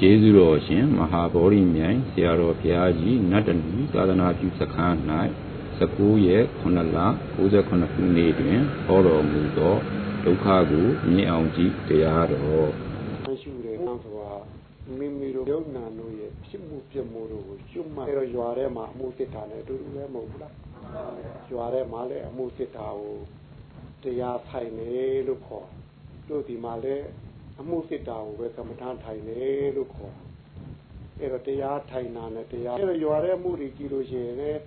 ကျေးဇူးတော်ရှင် မဟာဗောဓိမြိုင်ဆရာတော်ဘုရားကြီးနတ်တဏီသာသနာပြုစခန်း၌19ရက်9လ69ခုနှစ်တွင်ဟောတော်မူသောဒုက္ခကိုမြင်အောင်ကြည့်တရားတော်ရှိတယ်ဆိုတာမိမိတို့ယုံနာတို့ရဲ့ဖြစ်မှုပြမှုတို့ကိုကျွတ်မှအဲ့တော့ရွာထဲမှာအမှုစစ်တာနဲ့အတူတူပဲမဟုတ်ဘူးလားရွာထဲမှာလည်းအမှုစစ်တာကိုတရားထိုင်နေလို့ခေါ်တို့ဒီမှာလည်း အမှုစစ်တာကိုပဲကမ္မထာထိုင်နေလို့ခေါ်အဲ့တော့တရားထိုင်တာနဲ့တရားအဲ့တော့ရွာထဲမှုတွေကြည့်လို့ရှိရင်လည်း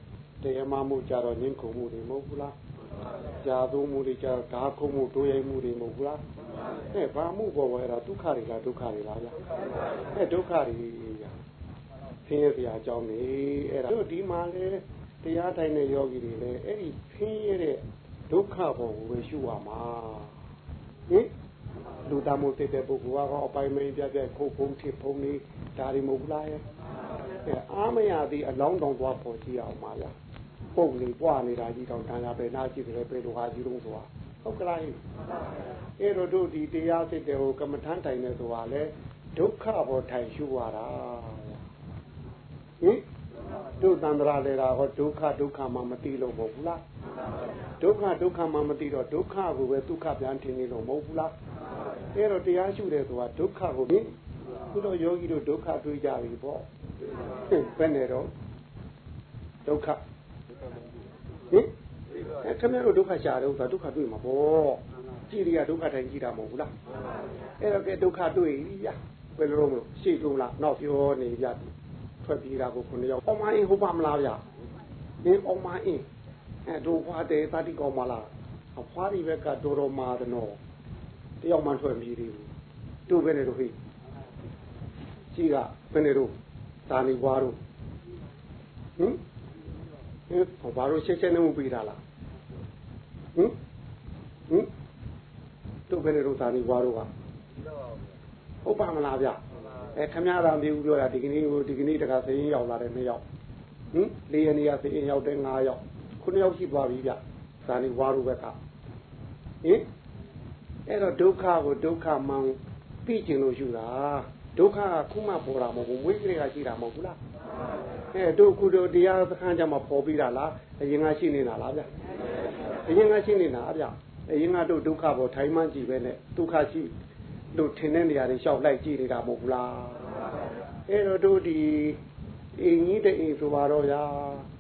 တရားမှမှုကြတော့ညှင်းခုံမှုတွေမဟုတ်ဘူးလားကြာသုံးမှုတွေကြတော့ဓာခုံမှုတိုးရိုက်မှုတွေမဟုတ်ဘူးလားအဲဘာမှုပေါ်ပေါ်အဲ့ဒါဒုက္ခတွေလားဒုက္ခတွေလားဗျအဲဒုက္ခတွေဆင်းရဲစရာအကြောင်းနေအဲ့ဒါတို့ဒီမှာလေတရားထိုင်တဲ့ယောဂီတွေလည်းအဲ့ဒီဆင်းရဲတဲ့ဒုက္ခပေါ်ကိုပဲရှုရမှာဟင် လူသားမို့တဲ့ပုဂ္ဂိုလ်ကအပိုင်မင်းပြပြခုတ်ဖုံးထစ်ဖုံးနေဒါတွေမဟုတ်လားရဲ့အဲအာမရသည်အလောင်းတောင်သွားပေါ်ကြည့်အောင်ပါလားပုံလေးပွားနေတာကြီးတောင်တန်ရာပဲနားကြည့်တယ်ပဲလူဟာကြီးလုံးဆိုတာဟုတ်ကလားအဲ့တော့တို့ဒီတရားစစ်တဲ့ဟိုကမ္မထမ်းတိုင်နေဆိုတာလေဒုက္ခပေါ်ထိုင်ရှုရတာဟင်တို့တန္တရာလေတာဟောဒုက္ခဒုက္ခမှမသိလို့မဟုတ်ဘူးလားဒုက္ခဒုက္ခမှမသိတော့ဒုက္ခကိုပဲဒုက္ခပြန်ထင်နေလို့မဟုတ်ဘူးလား အဲ့တော့တရားရှုတယ်ဆိုတာဒုက္ခကိုဟင်ခုတော့ယောဂီတို့ဒုက္ခတွေးကြပြီပေါ့ဘယ်နဲ့တော့ဒုက္ခဟင်အဲခင်ဗျားတို့ဒုက္ခရှာတယ်ဆိုတာဒုက္ခတွေ့မှာပေါ့ကြည်ရီကဒုက္ခတိုင်းကြည့်တာမဟုတ်ဘူးလားအဲ့တော့ကဲဒုက္ခတွေ့ပြီဗျာဘယ်လိုလုပ်မလို့ရှေ့ဆုံးလားနောက်ပြောနေဗျာထွက်ပြေးတာကိုခုနှစ်ယောက်အောင်မအင်းဟုတ်ပါမလားဗျာအင်းအောင်မအင်းအဲတို့ဖွာတယ်တတိကောင်းမလားအဖွားဒီဘက်ကတော်တော်မာတယ်နော် တယောက်မှထွက်ပြေးသေးဘူးတို့ပဲနေတို့ဟိကြီးကဘယ်နေတို့သာနေဘွားတို့ဟင်ဟင်ဘာလို့ရှက်ရှက်နေမှုပေးတာလားဟင်ဟင်တို့ဘယ်နေတို့သာနေဘွားတို့ကဟုတ်ပါမလားဗျအဲခမရတာမျိုးပြောတာဒီကနေ့ဒီကနေ့တခါစရင်ရောက်လာတယ်နှစ်ယောက်ဟင်လေးရနေရစရင်ရောက်တယ်၅ယောက်ခုနှစ်ယောက်ရှိသွားပြီဗျဇာနေဘွားတို့ဘက်ကဟင် အဲ့တော့ဒုက္ခကိုဒုက္ခမှန်သိကျင်လို့ယူတာဒုက္ခကခုမှပေါ်တာမဟုတ်ဘူးမွေးကလေးကရှိတာမဟုတ်ဘူးလားအဲတို့ခုတို့တရားစခန်းကြမှာပေါ်ပြီးတာလားအရင်ကရှိနေတာလားဗျအရင်ကရှိနေတာဗျအရင်ကတို့ဒုက္ခပေါ်ထိုင်မှန်းကြည့်ပဲနဲ့ဒုက္ခရှိတို့ထင်တဲ့နေရာတွေလျှောက်လိုက်ကြည့်နေတာမဟုတ်ဘူးလားအဲတော့တို့ဒီအင်းကြီးတဲ့အိမ်ဆိုပါတော့ဗျာ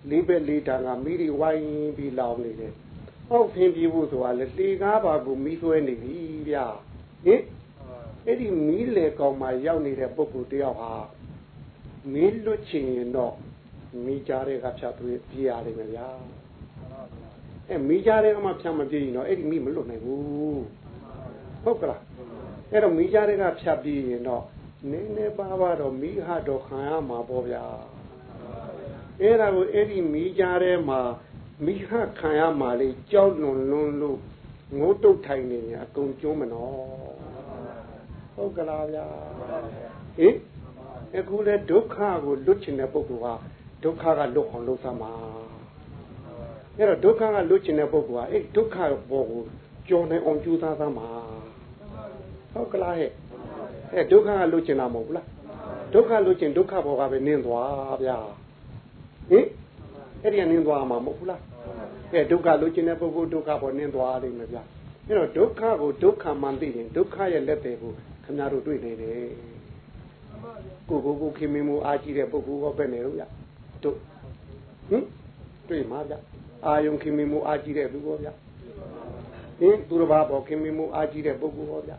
လေးဘက်လေးတန်ကမိတွေဝိုင်းပြီးလောင်နေတယ် ဟောက်ဖင်းပြေးဖို့ဆိုတာလေလေကားပါကိုမိဆွဲနေပြီဗျာဟင်အဲ့ဒီမီးလေကောင်မှရောက်နေတဲ့ပုဂ္ဂိုလ်တယောက်ဟာမီးလွတ်ချင်ရင်တော့မိကြတဲ့ကဖြတ်ပြေးပြေးရတယ်မဗျာအဲမိကြတဲ့ကမှဖြတ်မပြေးရင်တော့အဲ့ဒီမိမလွတ်နိုင်ဘူးဟုတ်ကလားအဲ့တော့မိကြတဲ့ကဖြတ်ပြေးရင်တော့နည်းနည်းပါးပါတော့မိဟတော့ခံရမှာပေါ့ဗျာအဲ့ဒါကိုအဲ့ဒီမိကြတဲ့မှာ မိဟခံရမှာလေကြောက်လွန်လွန်းလို့ငိုးတုတ်ထိုင်နေညာအကုန်ကျုံးမနော်ဟုတ်ကလားဗျာဟင်အခုလေဒုက္ခကိုလွတ်ချင်တဲ့ပုဂ္ဂိုလ်ဟာဒုက္ခကလွတ်အောင်လုပ်သမှာအဲ့တော့ဒုက္ခကလွတ်ချင်တဲ့ပုဂ္ဂိုလ်ဟာအဲ့ဒုက္ခဘောကိုကြော်နိုင်အောင်ကြိုးစားသမှာဟုတ်ကလားဟဲ့အဲဒုက္ခကလွတ်ချင်တာမဟုတ်ဘူးလားဒုက္ခလွတ်ချင်ဒုက္ခဘောကပဲနင်းသွားဗျာဟင် အဲ့ဒီကနင်းသွားမှာမဟုတ်ဘူးလားအဲဒုက္ခလွတ်ချင်တဲ့ပုဂ္ဂိုလ်ဒုက္ခဘောနင်းသွားလိမ့်မယ်ဗျာအဲ့တော့ဒုက္ခကိုဒုက္ခမှန်သိရင်ဒုက္ခရဲ့လက်တွေကိုခင်ဗျားတို့တွေ့နေတယ်ကိုကိုကိုခင်မင်းမူအားကြီးတဲ့ပုဂ္ဂိုလ်ကပဲနေတော့ဗျတို့ဟင်တွေ့မှာဗျအာယုံခင်မင်းမူအားကြီးတဲ့လူကောဗျဟင်သူတစ်ပါးပေါ်ခင်မင်းမူအားကြီးတဲ့ပုဂ္ဂိုလ်ဟောဗျ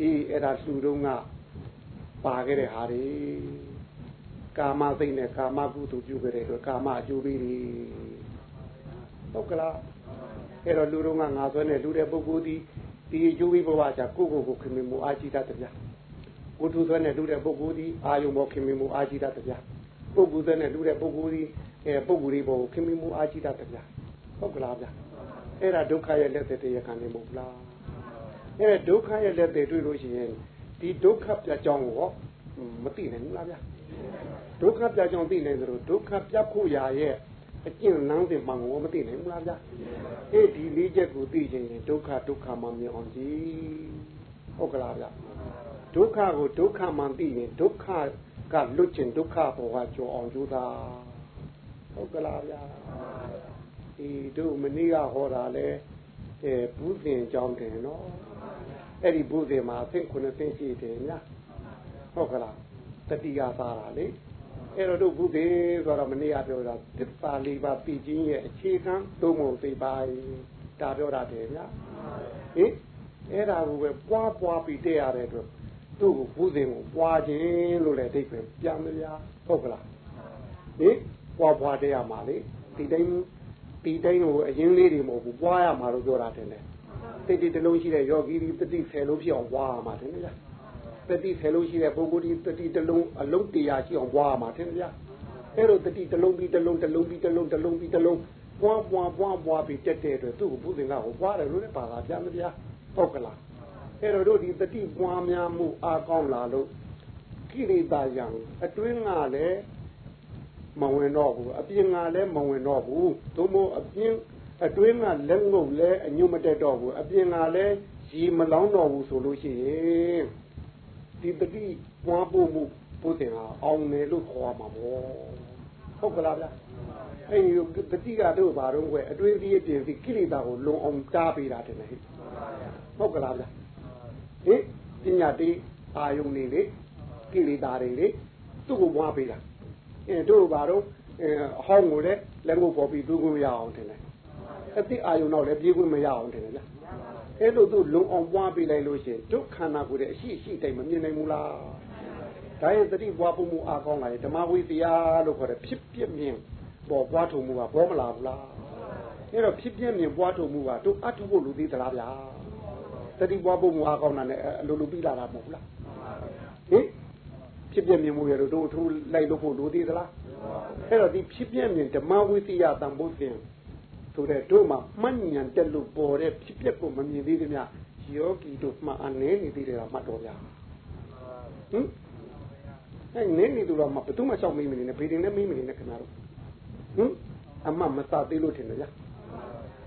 အေးအဲ့ဒါသူတို့ကပါခဲ့တဲ့ဟာတွေ ကာမသိနဲ့ကာမကုသိုလ်ပြုခဲ့တဲ့အတွက်ကာမအကျိုးပေးတွေဟုတ်ကလားအဲ့တော့လူတို့ကငါဆွဲနဲ့လူတဲ့ပုဂ္ဂိုလ်ဒီဒီအကျိုးပေးဘဝချာကိုကိုကိုခင်မင်းမူအားကြီးတတ်တယ်ကိုသူဆွဲနဲ့လူတဲ့ပုဂ္ဂိုလ်ဒီအာယုံပေါ်ခင်မင်းမူအားကြီးတတ်တယ်ပုဂ္ဂိုလ်ဆွဲနဲ့လူတဲ့ပုဂ္ဂိုလ်ဒီအဲပုဂ္ဂိုလ်ဒီပေါ်ခင်မင်းမူအားကြီးတတ်တယ်ဟုတ်ကလားဗျအဲ့ဒါဒုက္ခရဲ့လက်သက်တရားခံနေမဟုတ်လားအဲ့ဒါဒုက္ခရဲ့လက်သက်တွေ့လို့ရှိရင်ဒီဒုက္ခပြကြောင်းကိုမသိနိုင်ဘူးလားဗျ ဒုက္ခပြကြောင်းသိနိုင်သလိုဒုက္ခပြဖို့ရာရဲ့အကျင့်လမ်းစဉ်မှန်ကိုမသိနိုင်ဘူးလားဗျအေးဒီလေးချက်ကိုသိချင်ရင်ဒုက္ခဒုက္ခမှမြင်အောင်ကြည့်ဟုတ်ကလားဗျဒဒုက္ခကိုဒုက္ခမှန်သိရင်ဒုက္ခကလွတ်ခြင်းဒုက္ခဘောကကြော်အောင်ကြိုးစားဟုတ်ကလားဗျာဒီတို့မနေ့ကဟောတာလဲအဲဘူးစင်အကြောင်းတယ်နော်အဲ့ဒီဘူးစင်မှာအဆင့်9ဆင့်ရှိတယ်ညာဟုတ်ကလား တတိယသားတာလေအဲ့တော့တို့ဘူးစင်ဆိုတော့မနေ့ကပြောတာသစ္စာလေးပါးပြည်ချင်းရဲ့အခြေခံသုံးပုံသိပါဒါပြောတာတယ်ညာဟင်အဲ့ဒါကိုပဲပွားပွားပြီးတဲ့ရတဲ့အတွက်သူ့ကိုဘူးစင်ကိုပွားခြင်းလို့လည်းအဓိပ္ပာယ်ပြန်မလားဟုတ်ကလားဟင်ပွားပွားတဲ့ရမှာလေဒီတိုင်းဒီတိုင်းကိုအရင်လေးတွေမဟုတ်ဘူးပွားရမှာလို့ပြောတာတယ်လေတိတ်တိတ်တလုံးရှိတဲ့ယောဂီဒီတတိဆယ်လုံးဖြစ်အောင်ပွားရမှာတယ်လေ တတိဆယ်လုံးရှိတဲ့ပုဂ္ဂိုလ်ဒီတတိတလုံးအလုံးတရားရှိအောင်ပွားရမှာတယ်လေအဲ့လိုတတိတလုံးပြီးတလုံးတလုံးပြီးတလုံးတလုံးပြီးတလုံးပွားပွားပွားပွားပြီးတက်တဲ့အတွက်သူ့ကိုဘုဇင်ကဟိုပွားတယ်လို့လည်းပါတာပြန်မပြဟုတ်ကလားအဲ့တော့တို့ဒီတတိပွားများမှုအားကောင်းလာလို့ကိရိတာယံအတွင်းကလည်းမဝင်တော့ဘူးအပြင်ကလည်းမဝင်တော့ဘူးသို့မဟုတ်အပြင်အတွင်းကလက်ငုပ်လည်းအညွတ်မတက်တော့ဘူးအပြင်ကလည်းရေမလောင်းတော့ဘူးဆိုလို့ရှိရင် ဒီတတိပွားဖို့မှုပုတင်ဟာအောင်တယ်လို့ခေါ်ရမှာပေါ့ဟုတ်ကလားဗျအဲ့ဒီတတိကတို့ဘာတော့ကွယ်အတွင်းဒီအပြင်ဒီကိလေသာကိုလုံအောင်တားပေးတာတယ်ဟဲ့ဟုတ်ကလားဗျဟင်ပညာတိအာယုန်နေလေကိလေသာတွေလေသူ့ကိုပွားပေးတာအဲတို့ဘာတော့အဟောင်းကိုလည်းလက်ငုပ်ပေါ်ပြီးသူ့ကိုရအောင်တယ်လေအတိအာယုန်တော့လည်းပြေးခွင့်မရအောင်တယ်လေ အဲ့လိုသူလုံအောင်ပွားပေးလိုက်လို့ရှိရင်ဒုက္ခနာကိုလည်းအရှိရှိတိုင်းမမြင်နိုင်ဘူးလားဒါရဲ့တတိပွားဖို့မှုအားကောင်းလာရင်ဓမ္မဝိတရားလို့ခေါ်တယ်ဖြစ်ပြမြင်ပေါ်ပွားထုံမှုကဘောမလာဘူးလားအဲ့တော့ဖြစ်ပြမြင်ပွားထုံမှုကတို့အထုဖို့လူသေးသလားဗျာတတိပွားဖို့မှုအားကောင်းတာနဲ့အလိုလိုပြီးလာတာမဟုတ်ဘူးလားဟင်ဖြစ်ပြမြင်မှုရတို့တို့ထူလိုက်လို့ဖို့လူသေးသလားအဲ့တော့ဒီဖြစ်ပြမြင်ဓမ္မဝိတရားတန်ဖို့စဉ် ဆိုတဲ့တို့မှာမှတ်ဉာဏ်တက်လို့ပေါ်တဲ့ဖြစ်ပျက်ကိုမမြင်သေးသမျှယောဂီတို့မှအနေနေသေးတယ်ကမှတ်တော်ဗျာဟင်အဲ့နင်းနေသူတော့မဘသူမှရှောက်မိမနေနဲ့ဘေးတင်နဲ့မိမနေနဲ့ခင်ဗျားတို့ဟင်အမမစသေးလို့ထင်တယ်ဗျာ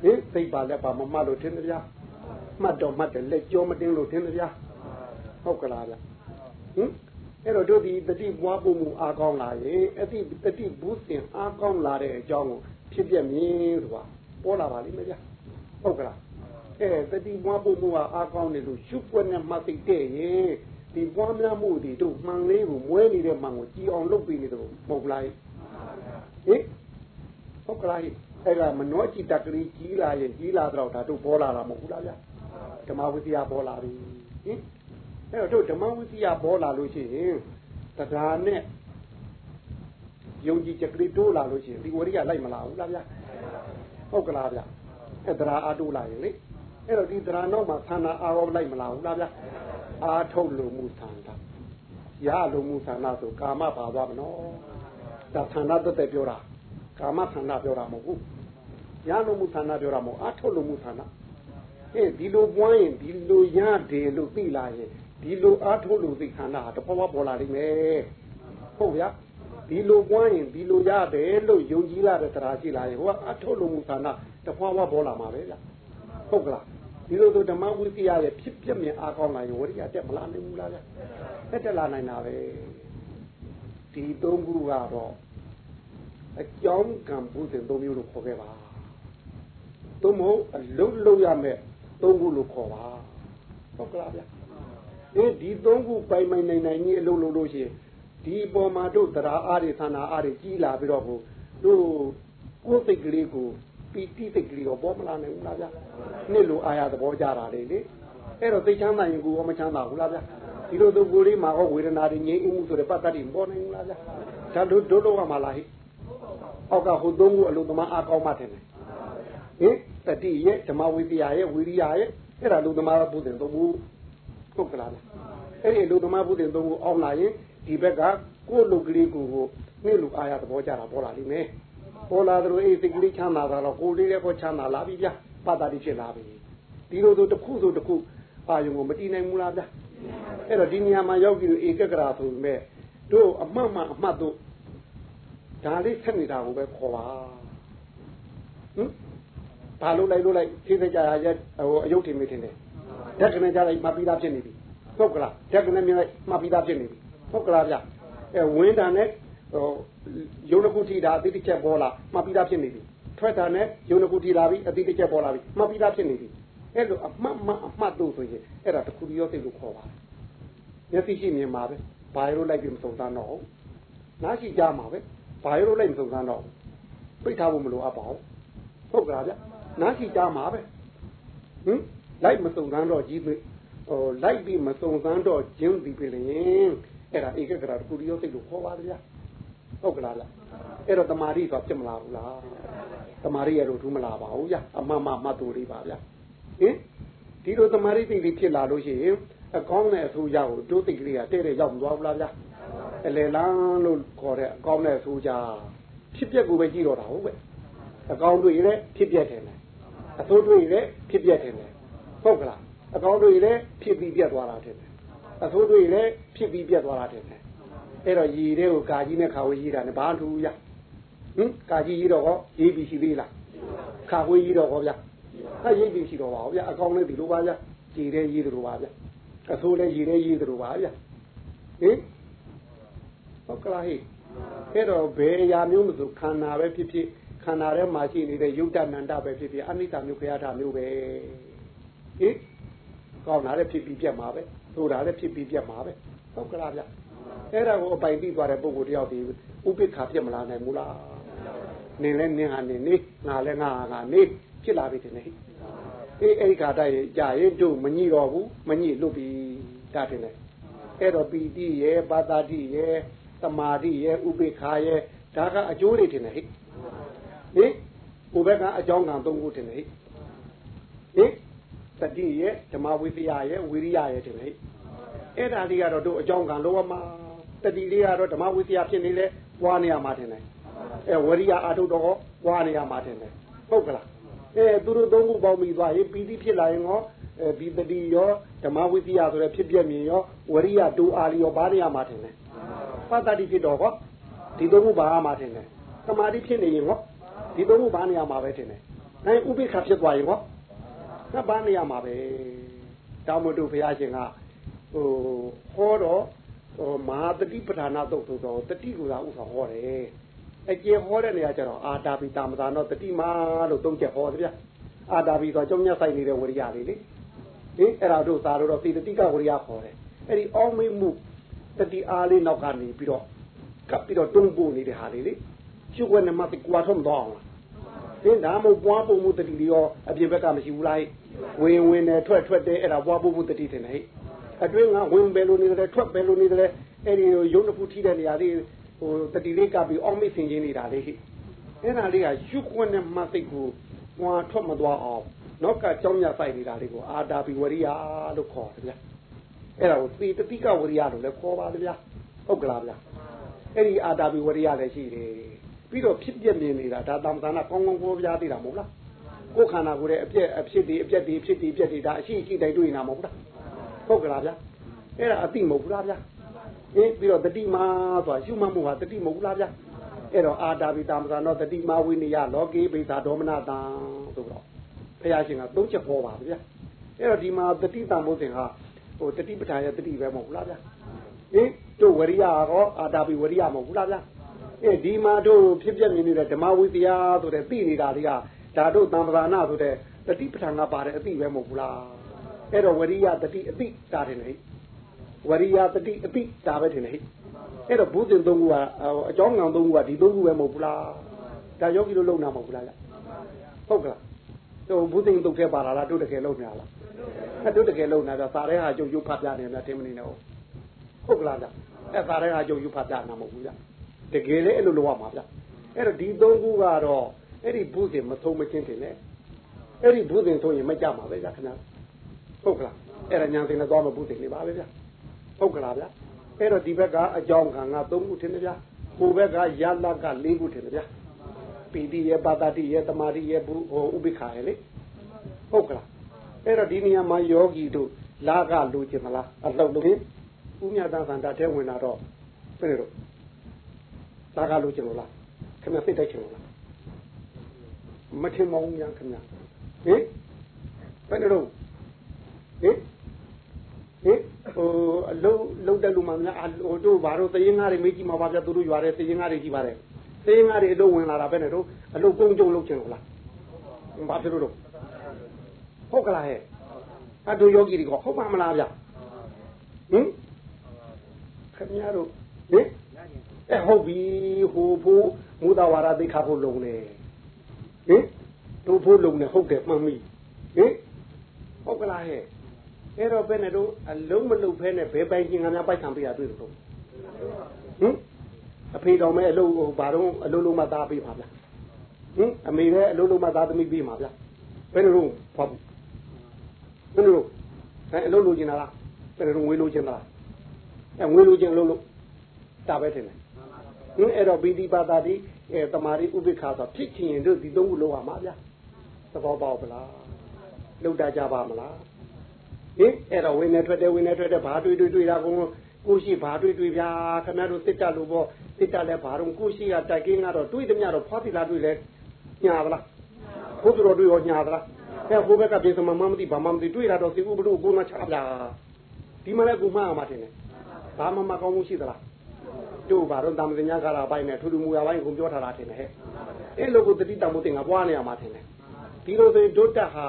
ဟင်သိပါလက်ပါမမလို့ထင်တယ်ဗျာမှတ်တော့မှတ်တယ်လက်ကြောမတင်းလို့ထင်တယ်ဗျာဟုတ်ကလားဗျာဟင်အဲ့တော့တို့ဒီတတိပွားဖို့မူအားကောင်းလာရင်အတိတတိဘူးစင်အားကောင်းလာတဲ့အကြောင်းကိုဖြစ်ပြမြင်ဆိုတာ ပေါ်လာပါလိမ့်မယ်ဗျာဟုတ်ကလားအဲတတိပွားဖို့မူအားကောင်းနေလို့ရှုပ်ွက်နဲ့မှတ်သိတဲ့ရင်ဒီပွားများမှုဒီတို့မှန်လေးကိုမွဲနေတဲ့မှန်ကိုကြည်အောင်လုပ်ပြီးနေတယ်မဟုတ်လားဟင်ဟုတ်ကလားအဲ့ဒါမနှောကြည်တက်ကလေးကြီးလာရင်ကြီးလာတော့ဒါတို့ပေါ်လာတာမဟုတ်ဘူးလားဗျာဓမ္မဝိသယာပေါ်လာပြီဟင်အဲ့တော့ဓမ္မဝိသယာပေါ်လာလို့ရှိရင်တရားနဲ့ယုံကြည်ချက်ကလေးတိုးလာလို့ရှိရင်ဒီဝရိယလိုက်မလာဘူးလားဗျာ ဟုတ်ကလားဗျာအဲ့တရားအားတိုးလာရင်လေအဲ့တော့ဒီတရားနောက်မှာသန္တာအာရောလိုက်မလာဘူးလားဗျာအာထုတ်လို့မှုသန္တာရလို့မှုသန္တာဆိုကာမပါသွားမနော်ဒါသန္တာတက်တက်ပြောတာကာမသန္တာပြောတာမဟုတ်ဘူးရလို့မှုသန္တာပြောတာမဟုတ်အာထုတ်လို့မှုသန္တာအေးဒီလိုပွားရင်ဒီလိုရတယ်လို့သိလာရင်ဒီလိုအားထုတ်လို့သိခန္ဓာတဖွာဖွာပေါ်လာလိမ့်မယ်ဟုတ်ဗျာ ဒီလိုပွားရင်ဒီလိုရတယ်လို့ယုံကြည်လာတဲ့တရားရှိလာရင်ဟိုကအထုတ်လို့မှုခန္ဓာတဖွာဖွာပေါ်လာမှာပဲဗျာဟုတ်ကလားဒီလိုဆိုဓမ္မဝိသီယရဲ့ဖြစ်ပြမြင်အားကောင်းလာရင်ဝရိယတက်မလာနိုင်ဘူးလားဗျာတက်တက်လာနိုင်တာပဲဒီသုံးခုကတော့အကြောင်းကံဘုရင်သုံးမျိုးလို့ခေါ်ခဲ့ပါသို့မဟုတ်အလုံးလုံးရမယ်သုံးခုလို့ခေါ်ပါဟုတ်ကလားဗျာအေးဒီသုံးခုပိုင်ပိုင်နိုင်နိုင်ကြီးအလုံးလုံးလို့ရှိရင် ဒီပေါ်မှာတို့တရားအားတွေသန္တာအားတွေကြီးလာပြီးတော့ကိုတို့ကိုယ်စိတ်ကလေးကိုပီတိစိတ်ကလေးတော့ပေါ်မလာနိုင်ဘူးလားဗျာနှစ်လိုအာရသဘောကြတာလေလေအဲ့တော့သိချမ်းသာရင်ကိုယ်မချမ်းသာဘူးလားဗျာဒီလိုသူကိုယ်လေးမှာဟောဝေဒနာတွေငြိမ်းမှုဆိုတဲ့ပတ်သက်တွေပေါ်နိုင်ဘူးလားဗျာဒါတို့တို့တော့မှလားဟိအောက်ကဟိုသုံးခုအလုံးသမားအားကောင်းမှထင်တယ်ဟင်တတိရဲ့ဓမ္မဝိပယရဲ့ဝိရိယရဲ့အဲ့ဒါလူသမားဘုရင်သုံးခုဟုတ်ကလားအဲ့ဒီလူသမားဘုရင်သုံးခုအောင်းလာရင် ဒီဘက်ကကိုယ်လူကလေးကိုကိုနေ့လူအာရသဘောကြတာပေါ်လာလိမ့်မယ်ပေါ်လာတယ်အေးစိတ်ကလေးချမ်းသာတာတော့ကိုယ်လေးလည်းကိုချမ်းသာလာပြီဗျာပတ်တာတိဖြစ်လာပြီဒီလိုဆိုတစ်ခုဆိုတစ်ခုအာယုံကိုမတည်နိုင်ဘူးလားဗျာအဲ့တော့ဒီနေရာမှာရောက်ပြီးဧကဂရာဆိုပေမဲ့တို့အမှတ်မှအမှတ်တို့ဒါလေးဆက်နေတာကိုပဲခေါ်ပါဟင်ဘာလို့လိုက်လို့လိုက်သိသိကြရရဲ့ဟိုအယုတ်ထင်မိထင်တယ်ဓာတ်ကနေကြလိုက်မပြီးသားဖြစ်နေပြီဟဟုတ်ကလားတက်ကနဲ့မြင်လိုက်မှတ်ပြီးသားဖြစ်နေပြီ ဟုတ်ကလားဗျအဲဝင်းတာနဲ့ဟိုယုံတစ်ခုထိတာအတိတစ်ချက်ပေါ်လာမှတ်ပြီးသားဖြစ်နေပြီထွက်တာနဲ့ယုံတစ်ခုထိလာပြီအတိတစ်ချက်ပေါ်လာပြီမှတ်ပြီးသားဖြစ်နေပြီအဲ့လိုအမှတ်မှအမှတ်တို့ဆိုရင်အဲ့ဒါတခုရောစိတ်လို့ခေါ်ပါတယ်မျက်စိရှိမြင်ပါပဲဘာရိုးလိုက်ပြီးမစုံစမ်းတော့နားရှိကြမှာပဲဘာရိုးလိုက်မစုံစမ်းတော့ပိတ်ထားဖို့မလိုအပ်ပါဘူးဟုတ်ကလားဗျနားရှိကြမှာပဲဟင်လိုက်မစုံစမ်းတော့ကြီးဟိုလိုက်ပြီးမစုံစမ်းတော့ကျင်းပြီးပြီလေ အဲ့ဒါဧကဂရတခုရောစိတ်လို့ခေါ်ပါတယ်ဗျဟုတ်ကလားဗျအဲ့တော့တမာရီဆိုဖြစ်မလားဘူးလားတမာရီရတော့ထူးမလားပါဘူးဗျအမမမတ်တူလေးပါဗျဟင်ဒီလိုတမာရီသိလေးဖြစ်လာလို့ရှိရင်အကောင်းတဲ့အဆိုးကြကိုတိုးသိကလေးကတဲ့တဲ့ရောက်မသွားဘူးလားဗျအလေလန်းလို့ခေါ်တဲ့အကောင်းတဲ့အဆိုးကြဖြစ်ပျက်ကိုပဲကြည့်တော့တာဟုတ်ပဲအကောင်းတွေ့ရဲဖြစ်ပျက်တယ်လေအဆိုးတွေ့ရဲဖြစ်ပျက်တယ်လေဟုတ်ကလားအကောင်းတွေ့ရဲဖြစ်ပြီးပြတ်သွားတာတဲ့ အဆိုးတွေ့ရဲဖြစ်ပြီးပြတ်သွားတာတဲ့အဲ့တော့ရည်တဲ့ကိုကာကြီးနဲ့ခါဝေးကြီးတာနဲ့ဘာထူးရဟင်ကာကြီးကြီးတော့ဟောရေးပြီးရှိသေးလားခါဝေးကြီးတော့ဟောဗျဟာရေးပြီးရှိတော့ပါဟောဗျအကောင်းလေးဒီလိုပါဗျရည်တဲ့ရေးတယ်လို့ပါဗျအဆိုးလည်းရည်တဲ့ရေးတယ်လို့ပါဗျဟင်ဟုတ်ကလားဟိအဲ့တော့ဘယ်အရာမျိုးမဆိုခန္ဓာပဲဖြစ်ဖြစ်ခန္ဓာထဲမှာရှိနေတဲ့ယုတ်တနန္တပဲဖြစ်ဖြစ်အနိစ္စမျိုးခရတာမျိုးပဲဟင်ကောင်းတာလည်းဖြစ်ပြီးပြတ်မှာပဲ ဆိုတာလည်းဖြစ်ပြီးပြတ်မှာပဲဟုတ်ကလားဗျအဲ့ဒါကိုအပိုင်ပြီးသွားတဲ့ပုဂ္ဂိုလ်တယောက်ဒီဥပိ္ပခာပြတ်မလာနိုင်ဘူးလားနင်လဲနင်ဟာနေနေငါလဲငါဟာငါနေဖြစ်လာပြီတဲ့နေအေးအဲ့ဒီခါတိုက်ကြာရင်တို့မညိတော့ဘူးမညိလွတ်ပြီတာတယ်လေအဲ့တော့ပီတိရဲ့ပါတာတိရဲ့တမာတိရဲ့ဥပိ္ပခာရဲ့ဒါကအကျိုးတွေတင်တယ်ဟိဟိကိုဘက်ကအကြောင်းကံသုံးခုတင်တယ်ဟိဟိ တတိရဲ့ဓမ္မဝိသယရဲ့ဝိရိယရဲ့တင်တယ်ဟိအဲ့ဒါလေးကတော့တို့အကြောင်းကံလောမှာတတိလေးကတော့ဓမ္မဝိသယဖြစ်နေလဲဝါနေရမှာတင်တယ်အဲဝရိယအာထုတော်ဝါနေရမှာတင်တယ်ဟုတ်ကလားအဲသူတို့သုံးခုပေါင်းပြီးသွားရင်ပီတိဖြစ်လာရင်ရောအဲဒီတတိရောဓမ္မဝိသယဆိုတဲ့ဖြစ်ပြမြင်ရောဝရိယဒူအာလီရောဘာနေရမှာတင်တယ်ပတ္တတိဖြစ်တော့ဟောဒီသုံးခုဘာမှာတင်တယ်သမာဓိဖြစ်နေရင်ဟောဒီသုံးခုဘာနေရမှာပဲတင်တယ်အဲဥပိ္ပခဖြစ်သွားရင်ဟော ကဘာနေရမှာပဲတောင်းမတို့ဘုရားရှင်ကဟိုဟောတော့ဟိုမဟာတတိပဌာနာတုတ်ဆိုတော့တတိကူသာဥဆောင်ဟောတယ်အကျေဟောတဲ့နေရာကျတော့အာတာပိတာမသာတော့တတိမာလို့သုံးချက်ဟောတယ်ဗျအာတာပိဆိုကျုံညက်ဆိုင်နေတဲ့ဝရိယလေးလေဟင်အဲ့ဒါတို့သာတော့သေတတိကဝရိယခေါ်တယ်အဲ့ဒီအောင်းမေးမှုတတိအားလေးနောက်ကနေပြီးတော့ကပ်ပြီးတော့တွန်းပို့နေတဲ့ဟာလေးလေကျုပ်ကနမတိကွာထုံးတော့အောင်သင်ဒါမှပွားပုံမှုတတိလျောအပြင်ဘက်ကမရှိဘူးလား ဝင်ဝင်နဲ့ထွက်ထွက်တဲ့အဲ့ဒါပွားပုံမှုတတိတင်တယ်ဟဲ့အတွင်းကဝင်ပဲလို့နေတယ်ထွက်ပဲလို့နေတယ်အဲ့ဒီရုံးတစ်ခုထိတဲ့နေရာလေးဟိုတတိလေးကပြီးအောင်းမိတ်ဆင်ခြင်းနေတာလေးအဲ့ဒါလေးကယူခွန်းနဲ့မသိကိုဟွာထွက်မသွားအောင်နောက်ကကြောင်းရဆိုင်နေတာလေးကိုအာတာဘီဝရိယလို့ခေါ်တယ်ဗျအဲ့ဒါကိုသေတတိကဝရိယလို့လည်းခေါ်ပါတယ်ဗျဟုတ်ကလားဗျအဲ့ဒီအာတာဘီဝရိယလည်းရှိတယ်ပြီးတော့ဖြစ်ပြမြင်နေတာဒါတာမသာနာကောင်းကောင်းပြောပြသေးတာမဟုတ်လား ကိုယ်ခန္ဓာကိုယ်ရဲ့အပြက်အဖြစ်တွေအပြက်တွေဖြစ်တွေပြက်တွေဒါအရှိရှိတိုင်းတွေ့နေတာမဟုတ်လားဟုတ်ကလားဗျာအဲ့ဒါအတိမဟုတ်ဘူးလားဗျာအေးပြီးတော့တတိမာဆိုတာရှုမှတ်မှုဟာတတိမဟုတ်ဘူးလားဗျာအဲ့တော့အာတာဘိတာမသာနောတတိမာဝိနည်းလောကေဘိသာဒေါမနတံဆိုတော့ဘုရားရှင်ကသုံးချက်ဟောပါဗျာအဲ့တော့ဒီမှာတတိတံမိုးစဉ်ဟာဟိုတတိပဋ္ဌာန်ရဲ့တတိပဲမဟုတ်ဘူးလားဗျာအေးတို့ဝရိယရောအာတာဘိဝရိယမဟုတ်ဘူးလားဗျာအေးဒီမှာတို့ဖြစ်ပြမြင်နေတဲ့ဓမ္မဝိတရားဆိုတဲ့သိနေတာတွေက ဒါတို့တံပဒါနဆိုတဲ့တတိပဋ္ဌာန်ကပါတဲ့အသိပဲမဟုတ်ဘူးလားအဲ့တော့ဝရိယတတိအတိဒါတယ်လေဝရိယတတိအတိဒါပဲတယ်လေအဲ့တော့ဘုဇင်သုံးခုကအကြောင်းငံသုံးခုကဒီသုံးခုပဲမဟုတ်ဘူးလားဒါယောဂီတို့လုံနာမဟုတ်ဘူးလားဟုတ်ကလားတို့ဘုဇင်တုတ်ခဲပါလာလားတို့တကယ်လုံနေတာလားအဲ့တို့တကယ်လုံနေတာစာရဲဟာကျုပ်ရုပ်ဖတ်ပြနေတယ်ထင်မနေနဲ့ဟုတ်ကလားဗျအဲ့စာရဲဟာကျုပ်ရုပ်ဖတ်ပြနာမဟုတ်ဘူးဗျတကယ်လေအဲ့လိုလုပ်ရမှာဗျအဲ့တော့ဒီသုံးခုကတော့ အဲ့ဒီဘုဇင်မဆုံးမချင်းတင်လေအဲ့ဒီဘုဇင်ဆိုရင်မကြမှာပဲဗျခဏဟုတ်ကလားအဲ့ဒါညာတင်လည်းသွားမဘုဇင်နေပါပဲဗျဟုတ်ကလားဗျအဲ့တော့ဒီဘက်ကအကြောင်းခံက၃ခုထင်တယ်ဗျကိုဘက်ကယလက၄ခုထင်တယ်ဗျပီတိရဲ့ပါတာတိရဲ့တမာတိရဲ့ဘုဟိုဥပိ္ပခာရဲ့လေဟုတ်ကလားအဲ့တော့ဒီနေရာမှာယောဂီတို့လာကလိုချင်မလားအလောက်လို့ဥမြတ်သံတာထဲဝင်လာတော့ဘယ်လိုလာကလိုချင်လို့လားခင်ဗျစိတ်တိုက်ချင်လို့လား မထင်မအောင်ညာခင်ဗျဟင်ဘယ်လိုဟင်ဟဟင်ဟိုအလုံးလုံးတက်လို့မှများဟိုတို့ဘာလို့သရင်ငါးတွေမေးကြည့်မှာပါဗျာသူတို့ရွာတဲ့သရင်ငါးတွေကြည့်ပါတယ်သရင်ငါးတွေအလုံးဝင်လာတာပဲနဲ့တို့အလုံးကုန်းကျုံလုံးချင်လို့လားဘာဖြစ်လို့တော့ဟုတ်ကလားဟဲ့အတူယောဂီတွေကဟုတ်ပါမလားဗျဟင်ခင်ဗျားတို့ဟင်အဲဟုတ်ပြီဟိုဖို့မူတဝါရသိခါဖို့လုံနေ ဟင်တို့ဖို့လုံနေဟုတ်တယ်မှန်ပြီဟင်ဟုတ်ကလားဟဲ့အဲ့တော့ဘယ်နဲ့တို့အလုံးမလုံးဖဲနဲ့ဘယ်ပိုင်ချင်းငါများပိုက်ဆံပေးရတွေ့လို့ဟင်အဖေတော်မဲအလုံးဘာတော့အလုံးလုံးမသားပေးပါဗျဟင်အမေလည်းအလုံးလုံးမသားသမီးပေးပါဗျဘယ်လိုဖောက်ဘယ်လိုအဲအလုံးလိုချင်တာလားဘယ်လိုငွေလိုချင်တာလားအဲငွေလိုချင်အလုံးလို့တာပဲထင်တယ်ဟင်အဲ့တော့ဘီဒီပါတာဒီ အဲတမာရီဥပိ္ပခါဆိုဖြစ်ချင်ရင်တို့ဒီသုံးခုလုံးပါမှာဗျသဘောပေါက်ပလားလောက်တာကြပါမလားဟင်အဲ့တော့ဝင်းနေထွက်တယ်ဝင်းနေထွက်တယ်ဘာတွေးတွေးတွေးတာကိုကိုရှိဘာတွေးတွေးဗျာခင်ဗျားတို့စစ်တလို့ပေါ့စစ်တလည်းဘာတော့ကိုရှိကတိုက်ကင်းကတော့တွေးသမျှတော့ဖွားတိလာတွေးလဲညာသလားဘုသူတော်တွေးရောညာသလားအဲဟိုဘက်ကပြင်စမမမသိဘာမှမသိတွေးတာတော့စီဥပဒုကိုမချဗျာဒီမှာလည်းကိုမှားမှာတင်တယ်ဘာမှမကောင်းမှုရှိသလား တို့ဘာတော့တာမစညာကာလာပိုင်းနဲ့ထူထူမူရပိုင်းကိုပြောထားတာတင်တယ်ဟဲ့အဲ့လိုကိုတတိတမို့တင်ကပွားနေရမှာတင်တယ်ဒီလိုဆိုဒုတ္တဟာ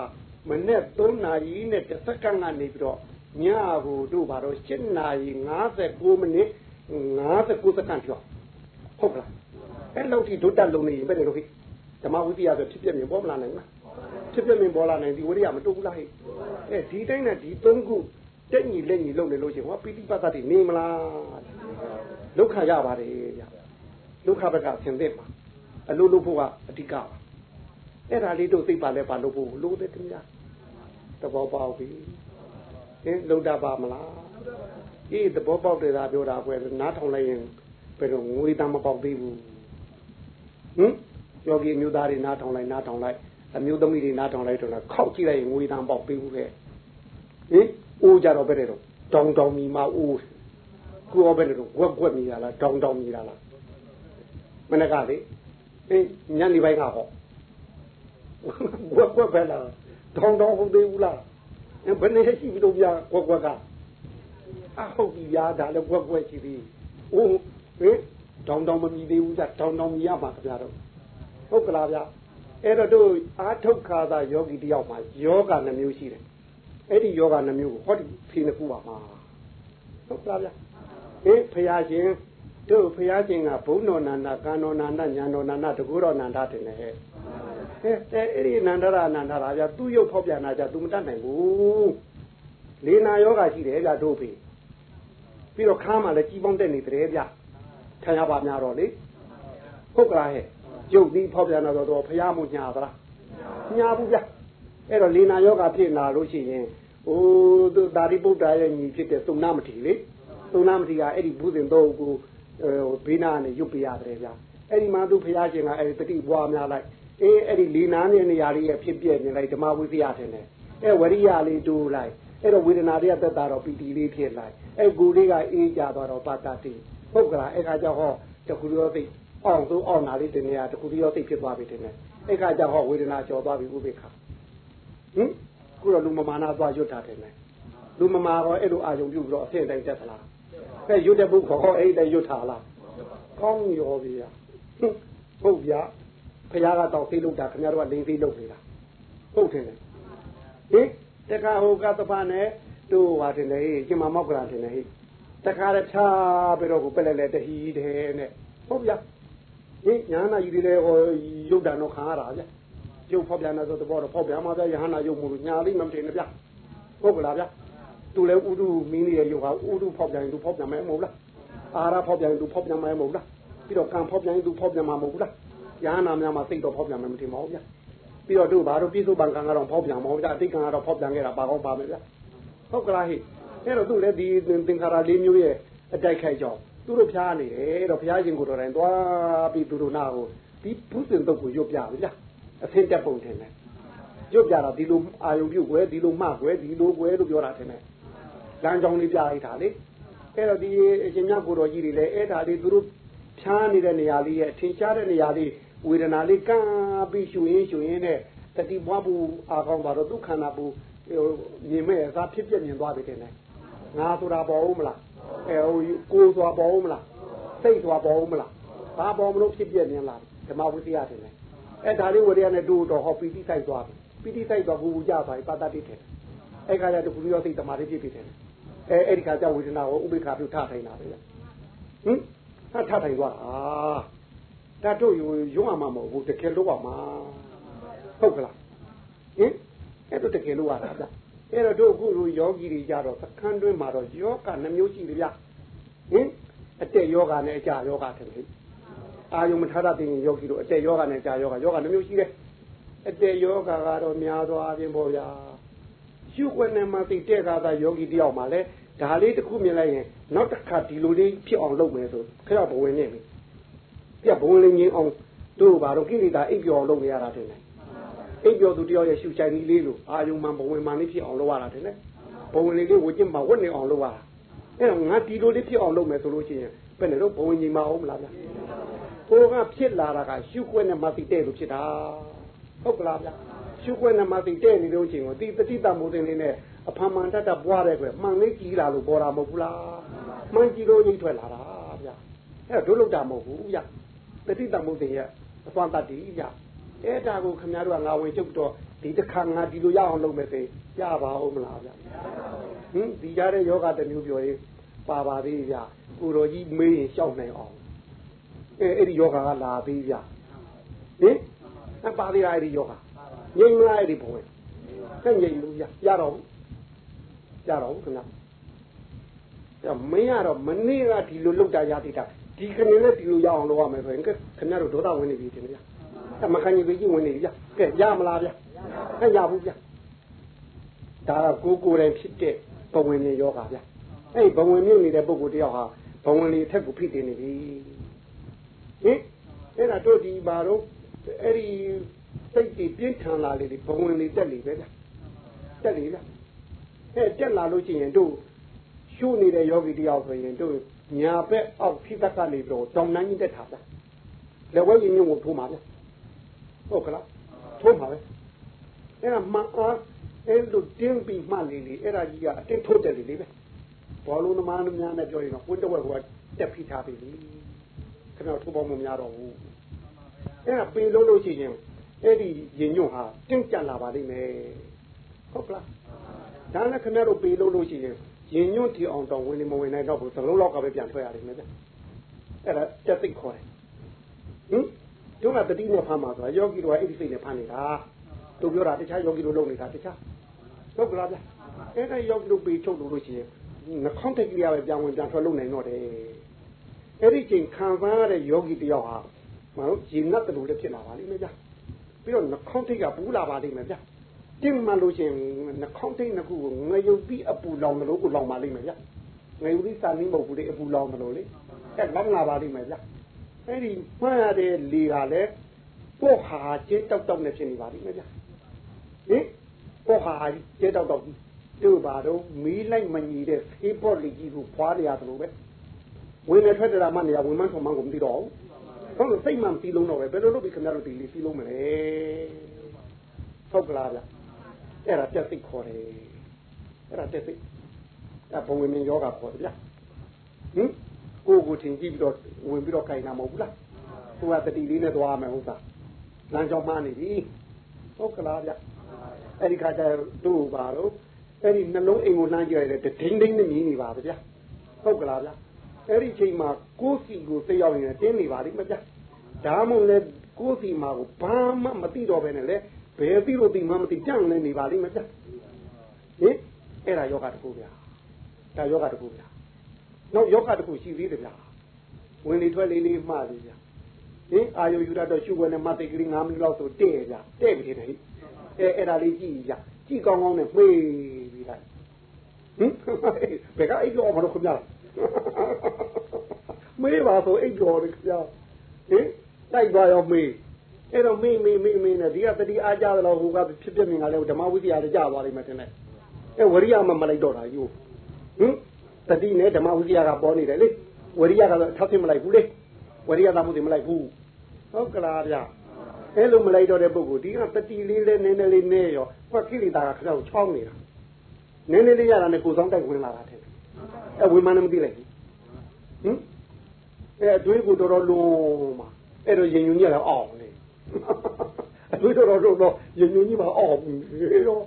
မနဲ့3နာရီနဲ့တစ်စက္ကန့်ကနေပြီးတော့ညကိုတို့ဘာတော့7နာရီ59မိနစ်59စက္ကန့်ပြောဟုတ်လားအဲ့လောက်ထိဒုတ္တလုံးနေရင်ဘယ်လိုလုပ်ဟိဓမ္မဝိသယဆိုဖြစ်ပြမြင်ပေါ်မလာနိုင်ဘူးဖြစ်ပြမြင်ပေါ်လာနိုင်ဒီဝိရိယမတူဘူးလားဟိအဲဒီတိုင်းနဲ့ဒီသုံးခုတက်ညီလက်ညီလုပ်နေလို့ရှိရင်ဟောပိဋိပတ်တ်နေမလား ဒုက္ခရပါတယ်ဗျဒုက္ခဘက်ကဆင်သင့်ပါအလိုလိုဖို့ကအဓိကပါအဲ့ဒါလေးတို့သိပါလဲပါလို့ဖို့လို့တဲ့ခင်ဗျာသဘောပေါက်ပြီအင်းလုံတာပါမလားအေးသဘောပေါက်တယ်သာပြောတာကွယ်နားထောင်လိုက်ရင်ဘယ်တော့ငွေတမ်းမပေါက်သေးဘူးဟင်ယောဂီမျိုးသားတွေနားထောင်လိုက်နားထောင်လိုက်အမျိုးသမီးတွေနားထောင်လိုက်တော့ခောက်ကြည့်လိုက်ရင်ငွေတမ်းပေါက်သေးဘူးလေဟင်အိုးကြတော့ပဲတဲ့တော့တောင်တောင်မီမအိုး ကိုရောပဲတဲ့တော့ဝက်ဝက်မိတာလားတောင်တောင်မိတာလားမနေ့ကလေအေးညနေပိုင်းကဟောဝက်ဝက်ပဲလားတောင်တောင်ဟုတ်သေးဘူးလားဘယ်နဲ့ရှိပြီလို့ပြဝက်ဝက်ကအဟုတ်ပြီဗျာဒါလည်းဝက်ဝက်ရှိပြီအိုးဟင်တောင်တောင်မမြည်သေးဘူးကြတောင်တောင်မြည်ရမှာခင်ဗျားတို့ဟုတ်ကလားဗျာအဲ့တော့တို့အာထုတ်ခါသာယောဂီတယောက်မှာယောဂနှမျိုးရှိတယ်အဲ့ဒီယောဂနှမျိုးကိုဟောဒီဖြေနှစ်ခုပါမှာဟုတ်ကလားဗျာ အေးဖရာရှင်တို့ဖရာရှင်ကဘုံတော်နန္ဒကံတော်နန္ဒညာတော်နန္ဒတကူတော်နန္ဒတင်တယ်ဟဲ့အဲအဲ့ဒီနန္ဒရနန္ဒရာဗျာသူ့ရုပ်ဖောက်ပြန်တာကြသူမတတ်နိုင်ဘူးလေနာယောဂရှိတယ်ဗျာတို့ဖေပြီးတော့ခါမှလည်းကြီးပေါင်းတက်နေတယ်ဗျာခံရပါများတော့လေဟုတ်ကလားဟဲ့ရုပ်သီးဖောက်ပြန်တော့တော့ဖရာမှုညာသလားညာဘူးဗျာအဲ့တော့လေနာယောဂဖြစ်လာလို့ရှိရင်ဟိုသူဒါရိပုတ္တရာရဲ့ညီဖြစ်တဲ့သုဏမတိလေ သုဏမတိကအဲ့ဒီဘုဇင်တော့ကိုဘေးနာနဲ့ရွတ်ပြရတယ်ဗျာအဲ့ဒီမှာသူဖရာရှင်ကအဲ့ဒီတတိပွားများလိုက်အေးအဲ့ဒီလေနာနဲ့နေရာလေးရဲ့ဖြစ်ပြနေလိုက်ဓမ္မဝိသယထင်တယ်အဲ့ဝရိယလေးတိုးလိုက်အဲ့တော့ဝေဒနာတွေကသက်တာတော့ပီတိလေးဖြစ်လိုက်အဲ့ကိုလေးကအေးကြသွားတော့ပါတတိဟုတ်ကလားအဲ့ခါကျဟောတခုရောသိအောင်သူအောင်နာလေးတင်နေရတခုရောသိဖြစ်သွားပြီတင်တယ်အဲ့ခါကျဟောဝေဒနာကျော်သွားပြီဥပိ္ပခာဟင်ခုတော့လူမမာနာသွားရွတ်တာတယ်လေလူမမာတော့အဲ့လိုအာယုံပြုပြီးတော့အဆင့်တိုင်းတက်သလား အဲရွတ်တဲ့ပုဂ္ဂိုလ်ဟောအဲ့တိုင်းရွတ်တာလားကောင်းရောပြီရဟုတ်ဗျာဖခင်ကတော့သိလို့တာခင်ဗျားတို့ကလိန်သိလို့နေတာဟုတ်တယ်ဟင်တခါဟိုကသဖနဲ့တို့ဟာတင်လေရှင်မမောက်ကလာတင်လေတခါတခြားပြီးတော့ကိုပက်လက်လက်တဟီတဲ့နဲ့ဟုတ်ဗျာဟင်ညာနာကြီးတွေလည်းဟိုရုပ်တံတော့ခံရတာဗျာရုပ်ဖောက်ပြန်တဲ့သဘောတော့ဖောက်ပြန်မှာဗျာယဟနာရုပ်မို့လို့ညာလိမ့်မထင်နဲ့ဗျာဟုတ်ကလားဗျာ သူလည်းဥဒုမင်းရဲ့ရုပ်ဟာဥဒုဖောက်ပြန်သူဖောက်ပြန်မယ်မဟုတ်လားအာရဖောက်ပြန်သူဖောက်ပြန်မယ်မဟုတ်လားပြီးတော့ကံဖောက်ပြန်သူဖောက်ပြန်မှာမဟုတ်လားယဟနာများမှာစိတ်တော့ဖောက်ပြန်မယ်မထင်ပါဘူးဗျာပြီးတော့တို့ဘာတို့ပြည့်စုံပံကံကတော့ဖောက်ပြန်မဟုတ်ဗျာအတိတ်ကံကတော့ဖောက်ပြန်ခဲ့တာပါကောင်းပါမယ်ဗျာဟုတ်ကလားဟိအဲ့တော့သူလည်းဒီသင်္ခါရလေးမျိုးရဲ့အတိုက်ခိုက်ကြောင်းသူတို့ဖျားနေတယ်တော့ဘုရားရှင်ကိုယ်တော်တိုင်သွားပြီးသူတို့နာကိုဒီဘုဇင်တုတ်ကိုရွတ်ပြပြီလားအသင်တက်ပုံထင်တယ်ရွတ်ပြတာဒီလိုအာယုံပြုတ်ွယ်ဒီလိုမှွယ်ဒီလိုွယ်လို့ပြောတာထင်တယ် လမ်းကြောင်းလေးပြလိုက်တာလေအဲ့တော့ဒီအရှင်မြတ်ကိုယ်တော်ကြီးတွေလည်းအဲ့ဒါလေးသူတို့ဖြားနေတဲ့နေရာလေးရဲ့အထင်ရှားတဲ့နေရာလေးဝေဒနာလေးကံပြီးရှူရင်းရှူရင်းနဲ့တတိပွားဘူးအာကောင်းပါတော့ဒုက္ခနာဘူးမြင်မဲ့အစားဖြစ်ပြမြင်သွားပြီတင်တယ်ငါဆိုတာပေါ်ဦးမလားအဲဟိုကိုဆိုတာပေါ်ဦးမလားစိတ်ဆိုတာပေါ်ဦးမလားဘာပေါ်မလို့ဖြစ်ပြနေလားဓမ္မဝိသယတယ်လေအဲဒါလေးဝရိယနဲ့တို့တော့ဟောပီတိဆိုင်သွားပြီပီတိဆိုင်သွားဘူးကြသွားပြီပါတတိတယ်အဲခါကျတော့ကုရောစိတ်တမာလေးဖြစ်ဖြစ်တယ် အဲအဲ့ဒီခါကျဝေဒနာကိုဥပိ္ပခာပြုထထိုင်တာပဲဟင်ဟာထထိုင်သွားတာဒါတို့ရုံးအောင်မှာမဟုတ်ဘူးတကယ်လို့ပါမှာဟုတ်ကလားဟင်အဲ့တော့တကယ်လို့ရတာဗျအဲ့တော့တို့အခုလိုယောဂီတွေကြတော့သခန်းတွင်းမှာတော့ယောဂနှမျိုးရှိတယ်ဗျဟင်အတက်ယောဂနဲ့အကြယောဂတယ်လေအာယုံမထားတဲ့ယောဂီတို့အတက်ယောဂနဲ့အကြယောဂယောဂနှမျိုးရှိတယ်အတက်ယောဂကတော့များသောအားဖြင့်ပေါ့ဗျာ ရှုွက်နေမှသိတဲ့ကသာယောဂီတယောက်မှလည်းဒါလေးတစ်ခုမြင်လိုက်ရင်နောက်တစ်ခါဒီလိုလေးဖြစ်အောင်လုပ်မယ်ဆိုခရဘဝင်နေပြီပြဘဝင်လေးငင်းအောင်တို့ဘာလို့ကိလေသာအိပ်ပျော်လုပ်နေရတာတင်လဲအိပ်ပျော်သူတယောက်ရဲ့ရှုချိုင်လေးလို့အာယုံမှဘဝင်မှလေးဖြစ်အောင်လုပ်ရတာတင်လဲဘဝင်လေးလေးဝကျင့်မှဝတ်နေအောင်လုပ်ရတာအဲ့တော့ငါဒီလိုလေးဖြစ်အောင်လုပ်မယ်ဆိုလို့ရှိရင်ဘယ်နဲ့တော့ဘဝင်ကြီးမအောင်မလားဗျာဟိုကဖြစ်လာတာကရှုခွက်နဲ့မသိတဲ့လို့ဖြစ်တာဟုတ်ကလားဗျာ ရှုခွက်နဲ့မသိတဲ့နေလို့ချင်းကိုတိတတိတမိုးတင်လေးနဲ့အဖမ်းမှန်တတ်တပွားတဲ့ကွယ်မှန်လေးကြီးလာလို့ပေါ်တာမဟုတ်ဘူးလားမှန်ကြီးလို့ကြီးထွက်လာတာဗျာအဲ့တော့ဒုလောက်တာမဟုတ်ဘူးဗျာတတိတမိုးတင်ရဲ့အစွမ်းတတ်တည်ဗျာအဲ့ဒါကိုခင်ဗျားတို့ကငါဝင်ချုပ်တော့ဒီတစ်ခါငါဒီလိုရအောင်လုပ်မယ်ဆိုရပါဦးမလားဗျာဟင်ဒီကြတဲ့ယောဂတစ်မျိုးပြောရင်ပါပါသေးဗျာကိုတော်ကြီးမေးရင်ရှောက်နိုင်အောင်အဲအဲ့ဒီယောဂကလာသေးဗျာဟင်အပါသေးအဲ့ဒီယောဂ ငြိမ်းမလားအဲ့ဒီဘဝင်ကဲငြိမ်းလို့ရရတော့ရတော့ခဏအဲ့မင်းကတော့မနေ့ကဒီလိုလောက်တာရသေးတာဒီခဏနဲ့ဒီလိုရအောင်လုပ်ရမယ်ဆိုရင်ခင်ဗျားတို့ဒေါသဝင်နေပြီတင်ဗျာအမခံကြီးကြီးဝင်နေပြီဗျာကဲရမလားဗျာကဲရဘူးဗျာဒါကကိုကိုယ်တိုင်ဖြစ်တဲ့ဘဝင်နေယောဂဗျာအဲ့ဘဝင်မြုပ်နေတဲ့ပုဂ္ဂိုလ်တယောက်ဟာဘဝင်လေးထက်ကိုဖိတင်နေပြီဟင်အဲ့ဒါတို့ဒီဘာတော့အဲ့ဒီ စိတ်ကြီးပြင်းထန်လာလေဘဝင်လေးတက်လေပဲဗျာတက်လေဗျာအဲတက်လာလို့ရှိရင်တို့ရှုနေတဲ့ယောဂီတယောက်ဆိုရင်တို့ညာဘက်အောက်ဖိသက်ကနေပြီးတော့တောင်နှမ်းကြီးတက်တာဗျာလက်ဝဲရင်ညုံကိုထိုးမှာဗျာဟုတ်ကလားထိုးမှာပဲအဲ့ဒါမှအားအဲ့လိုတင်းပြီးမှလေလေအဲ့ဒါကြီးကအတင်းထိုးတယ်လေလေပဲဘောလုံးသမားများနဲ့ပြောရင်တော့ကိုတဝက်ကတက်ဖိထားပြီလေခင်ဗျားထိုးပေါင်းမများတော့ဘူးအဲ့ဒါပေလို့လို့ရှိရင် အဲ့ဒီရင်ညွန့်ဟာတင်းကြပ်လာပါလိမ့်မယ်ဟုတ်ကလားဒါနဲ့ခင်ဗျားတို့ပေလို့လို့ရှိရင်ရင်ညွန့်တီအောင်တောင်ဝင်နေမဝင်နိုင်တော့ဘူးသလုံးလောက်ကပဲပြန်ထွက်ရတယ်မယ်ဗျအဲ့ဒါတက်သိခေါ်တယ်ဟင်တို့ကတတိနဲ့ဖမ်းမှာဆိုတာယောဂီတို့ကအဲ့ဒီစိတ်နဲ့ဖမ်းနေတာတို့ပြောတာတခြားယောဂီတို့လုပ်နေတာတခြားဟုတ်ကလားဗျအဲ့ဒါယောဂီတို့ပေချုပ်လို့လို့ရှိရင်နှခေါင်းတက်ကြီးရပဲပြန်ဝင်ပြန်ထွက်လုပ်နိုင်တော့တယ်အဲ့ဒီချိန်ခံစားရတဲ့ယောဂီတယောက်ဟာမဟုတ်ရင်နတ်တူလည်းဖြစ်လာပါလိမ့်မယ်ဗျ ပြီးတော့နှခေါင်းထိတ်ကပူလာပါလိမ့်မယ်ဗျတင်းမှလို့ချင်းနှခေါင်းထိတ်နှစ်ခုကိုငယုတ်ပြီးအပူလောင်တယ်လို့ကိုလောင်ပါလိမ့်မယ်ဗျငယုတ်ပြီးစာနင်းမဟုတ်ဘူးလေအပူလောင်တယ်လို့လေအဲ့လောင်လာပါလိမ့်မယ်ဗျအဲ့ဒီမှန်ရတဲ့လေကလည်းပို့ဟာကျဲတောက်တောက်နဲ့ဖြစ်နေပါလိမ့်မယ်ဗျဟင်ပို့ဟာကျဲတောက်တောက်တို့ပါတော့မီးလိုက်မညီတဲ့ဖေးပေါ်လီကြီးကိုဖွာရတယ်လို့ပဲဝင်နေထွက်ကြတာမှနေရဝင်မှဆုံးမှကိုမသိတော့ဘူး ဟုတ်လို့စိတ်မှမပြီးလုံးတော့ပဲဘယ်လိုလုပ်ပြီးခင်ဗျားတို့ဒီလေးပြီးလုံးမလဲဟုတ်ကလားဗျအဲ့ဒါတက်စိတ်ခေါ်တယ်အဲ့ဒါတက်စိတ်အဲ့ဘုံဝင်မြင်ယောဂခေါ်တယ်ဗျဟင်ကိုကိုထင်ကြည့်ပြီးတော့ဝင်ပြီးတော့ခိုင်တာမဟုတ်ဘူးလားသူကတတိလေးနဲ့သွားမယ်ဟုတ်သားလမ်းကြောင်းမှနေပြီဟုတ်ကလားဗျအဲ့ဒီခါကျတို့ပါတော့အဲ့ဒီနှလုံးအိမ်ကိုလှမ်းကြည့်ရတယ်ဒိန်းဒိန်းနဲ့မြည်နေပါဗျာဟုတ်ကလားဗျာ အဲ့ဒီချိန်မှာကိုယ်စီကိုသိရောက်ရင်တင်းနေပါလိမ့်မဗျာဒါမှမဟုတ်လေကိုယ်စီမှာကိုဘာမှမသိတော့ဘဲနဲ့လေဘယ်သိလို့သိမှမသိကြံ့နေနေပါလိမ့်မဗျာဟင်အဲ့ဒါယောဂတကူဗျာဒါယောဂတကူဗျာနောက်ယောဂတကူရှိသေးတယ်ဗျာဝင်လေထွက်လေလေးမှားသေးဗျာဟင်အာယုယူရတော့ရှုွယ်နဲ့မသိကလေး9မိနစ်လောက်ဆိုတဲ့ဗျာတဲ့ပြီတဲ့ဟိအဲအဲ့ဒါလေးကြည့်ကြကြည့်ကောင်းကောင်းနဲ့မေးပြီးလိုက်ဟင်ဘယ်ကအိတ်တော်မလို့ခင်ဗျာ မေးပါဆိုအိတ်တော်လေခင်ဗျာဟင်တိုက်ပါရောမေးအဲ့တော့မေးမေးမေးမေးနဲ့ဒီကတတိအားကြတယ်လို့ဟိုကဖြစ်ဖြစ်မြင်ကလည်းဓမ္မဝိသရာလည်းကြာသွားလိမ့်မယ်ထင်တယ်အဲဝရိယမမလိုက်တော့တာယူဟင်တတိနဲ့ဓမ္မဝိသရာကပေါ်နေတယ်လေဝရိယကတော့ထောက်သိမလိုက်ဘူးလေဝရိယသာမှုသိမလိုက်ဘူးဟုတ်ကလားဗျာအဲ့လိုမလိုက်တော့တဲ့ပုဂ္ဂိုလ်ဒီကတတိလေးလေးနည်းနည်းလေးနဲ့ရောဟောကိလေသာကခရောက်ချောင်းနေတာနည်းနည်းလေးရတာနဲ့ကိုယ်ဆောင်တိုက်ဝင်လာတာတဲ့ အဲဝိမာန်လည်းမသိလိုက်ဘူးဟင်အဲအတွေးကိုတော်တော်လုံးမှာအဲ့တော့ရင်ညွန်ကြီးလည်းအောင်လေအတွေးတော်တော်လုံးတော့ရင်ညွန်ကြီးမှာအောင်ပြီတော့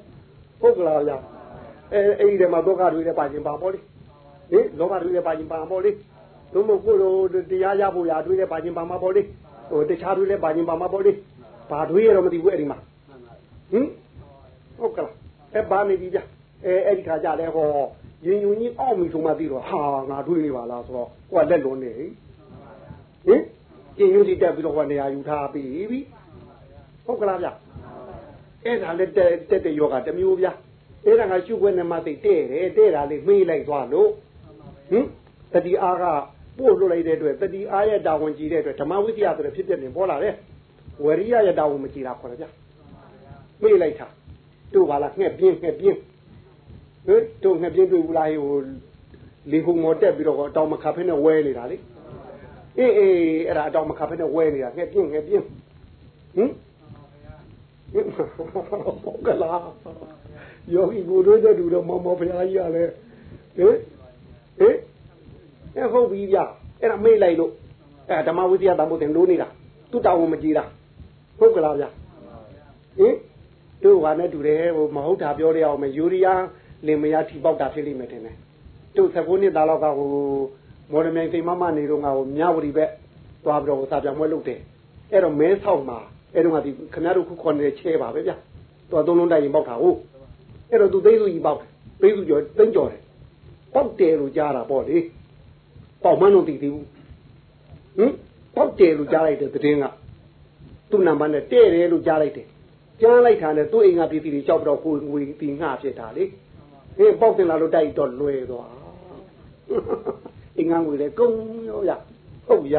ဟုတ်ကလားဗျာအဲအဲ့ဒီထဲမှာဒုက္ခတွေလည်းပါခြင်းပါပေါ့လေဟင်လောဘတွေလည်းပါခြင်းပါပေါ့လေတို့မကိုလိုတရားရဖို့ရာတွေလည်းပါခြင်းပါမှာပေါ့လေဟိုတခြားတွေလည်းပါခြင်းပါမှာပေါ့လေဘာတွေရတော့မသိဘူးအဲ့ဒီမှာဟင်ဟုတ်ကလားအဲဘာနေပြီဗျအဲအဲ့ဒီခါကြလဲဟော ရင်ညွန်ကြီးအောက်ပြီဆိုမှသိတော့ဟာငါတွေးနေပါလားဆိုတော့ကိုကလက်လွန်နေဟင်ကျင်ညွန့်စီတက်ပြီးတော့ဟောနေရာယူထားပြီပြီဟုတ်ကလားဗျအဲ့ဒါလည်းတက်တက်တဲ့ယောဂတစ်မျိုးဗျအဲ့ဒါကရှုခွင့်နဲ့မှသိတဲ့တယ်တဲ့တာလေးမေးလိုက်သွားလို့ဟင်တတိအားကပို့လွတ်လိုက်တဲ့အတွက်တတိအားရဲ့တာဝန်ကြီးတဲ့အတွက်ဓမ္မဝိသယဆိုတဲ့ဖြစ်ဖြစ်နေပေါ်လာတယ်ဝရိယရဲ့တာဝန်မကြီးတာခေါ်တယ်ဗျမေးလိုက်တာတို့ပါလားငှက်ပြင်းငှက်ပြင်း ဟင်တို့ငှက်ပြင်းတွေ့ဘူးလားဟိုလေခုံမော်တက်ပြီးတော့တောင်မခါဖင်းနဲ့ဝဲနေတာလေအေးအေးအဲ့ဒါအတောင်မခါဖက်နဲ့ဝဲနေတာငှက်ပြင်းငှက်ပြင်းဟင်ဟုတ်ကလားယောဂီကိုတို့တဲ့သူတော့မောင်မောင်ဖရာကြီးကလည်းဟင်ဟင်အဲ့ဟုတ်ပြီဗျအဲ့ဒါမေ့လိုက်လို့အဲ့ဓမ္မဝိသယတန်ဖို့တင်လို့နေတာသူတောင်းမကြည့်တာဟုတ်ကလားဗျဟင်တို့ကနဲ့တူတယ်ဟိုမဟုတ်တာပြောရအောင်မယ်ယူရီးယား လင်မယားထိပေါက်တာဖြစ်လိမ့်မယ်ထင်တယ်တို့19နှစ်သားလောက်ကဟိုမော်ဒမြိုင်စိန်မမနေတော့ငါ့ကိုမြဝတီဘက်သွားပြီးတော့စာပြန်မွဲလုပ်တယ်အဲ့တော့မဲဆောက်မှာအဲ့တော့ကဒီခဏတို့ခုခေါ်နေတဲ့ချဲပါပဲဗျသူကသုံးလုံးတိုက်ရင်ပေါက်တာဟုတ်အဲ့တော့သူသိစုကြီးပေါက်သိစုကျော်သိမ့်ကျော်တယ်ပေါက်တယ်လို့ကြားတာပေါ့လေပေါက်မှန်းတော့သိသေးဘူးဟင်ပေါက်တယ်လို့ကြားလိုက်တဲ့သတင်းကသူ့နံပါတ်နဲ့တဲ့တယ်လို့ကြားလိုက်တယ်ကြားလိုက်တာနဲ့သူ့အိမ်ကပြည်ပြည်ကြောက်တော့ကိုငွေတီငှဖြစ်တာလေ ဟေးပေါက်တင်လာလို့တိုက်တော့လွယ်သွားအင်္ဂါငွေလေကုန်းရောရဟုတ်ရ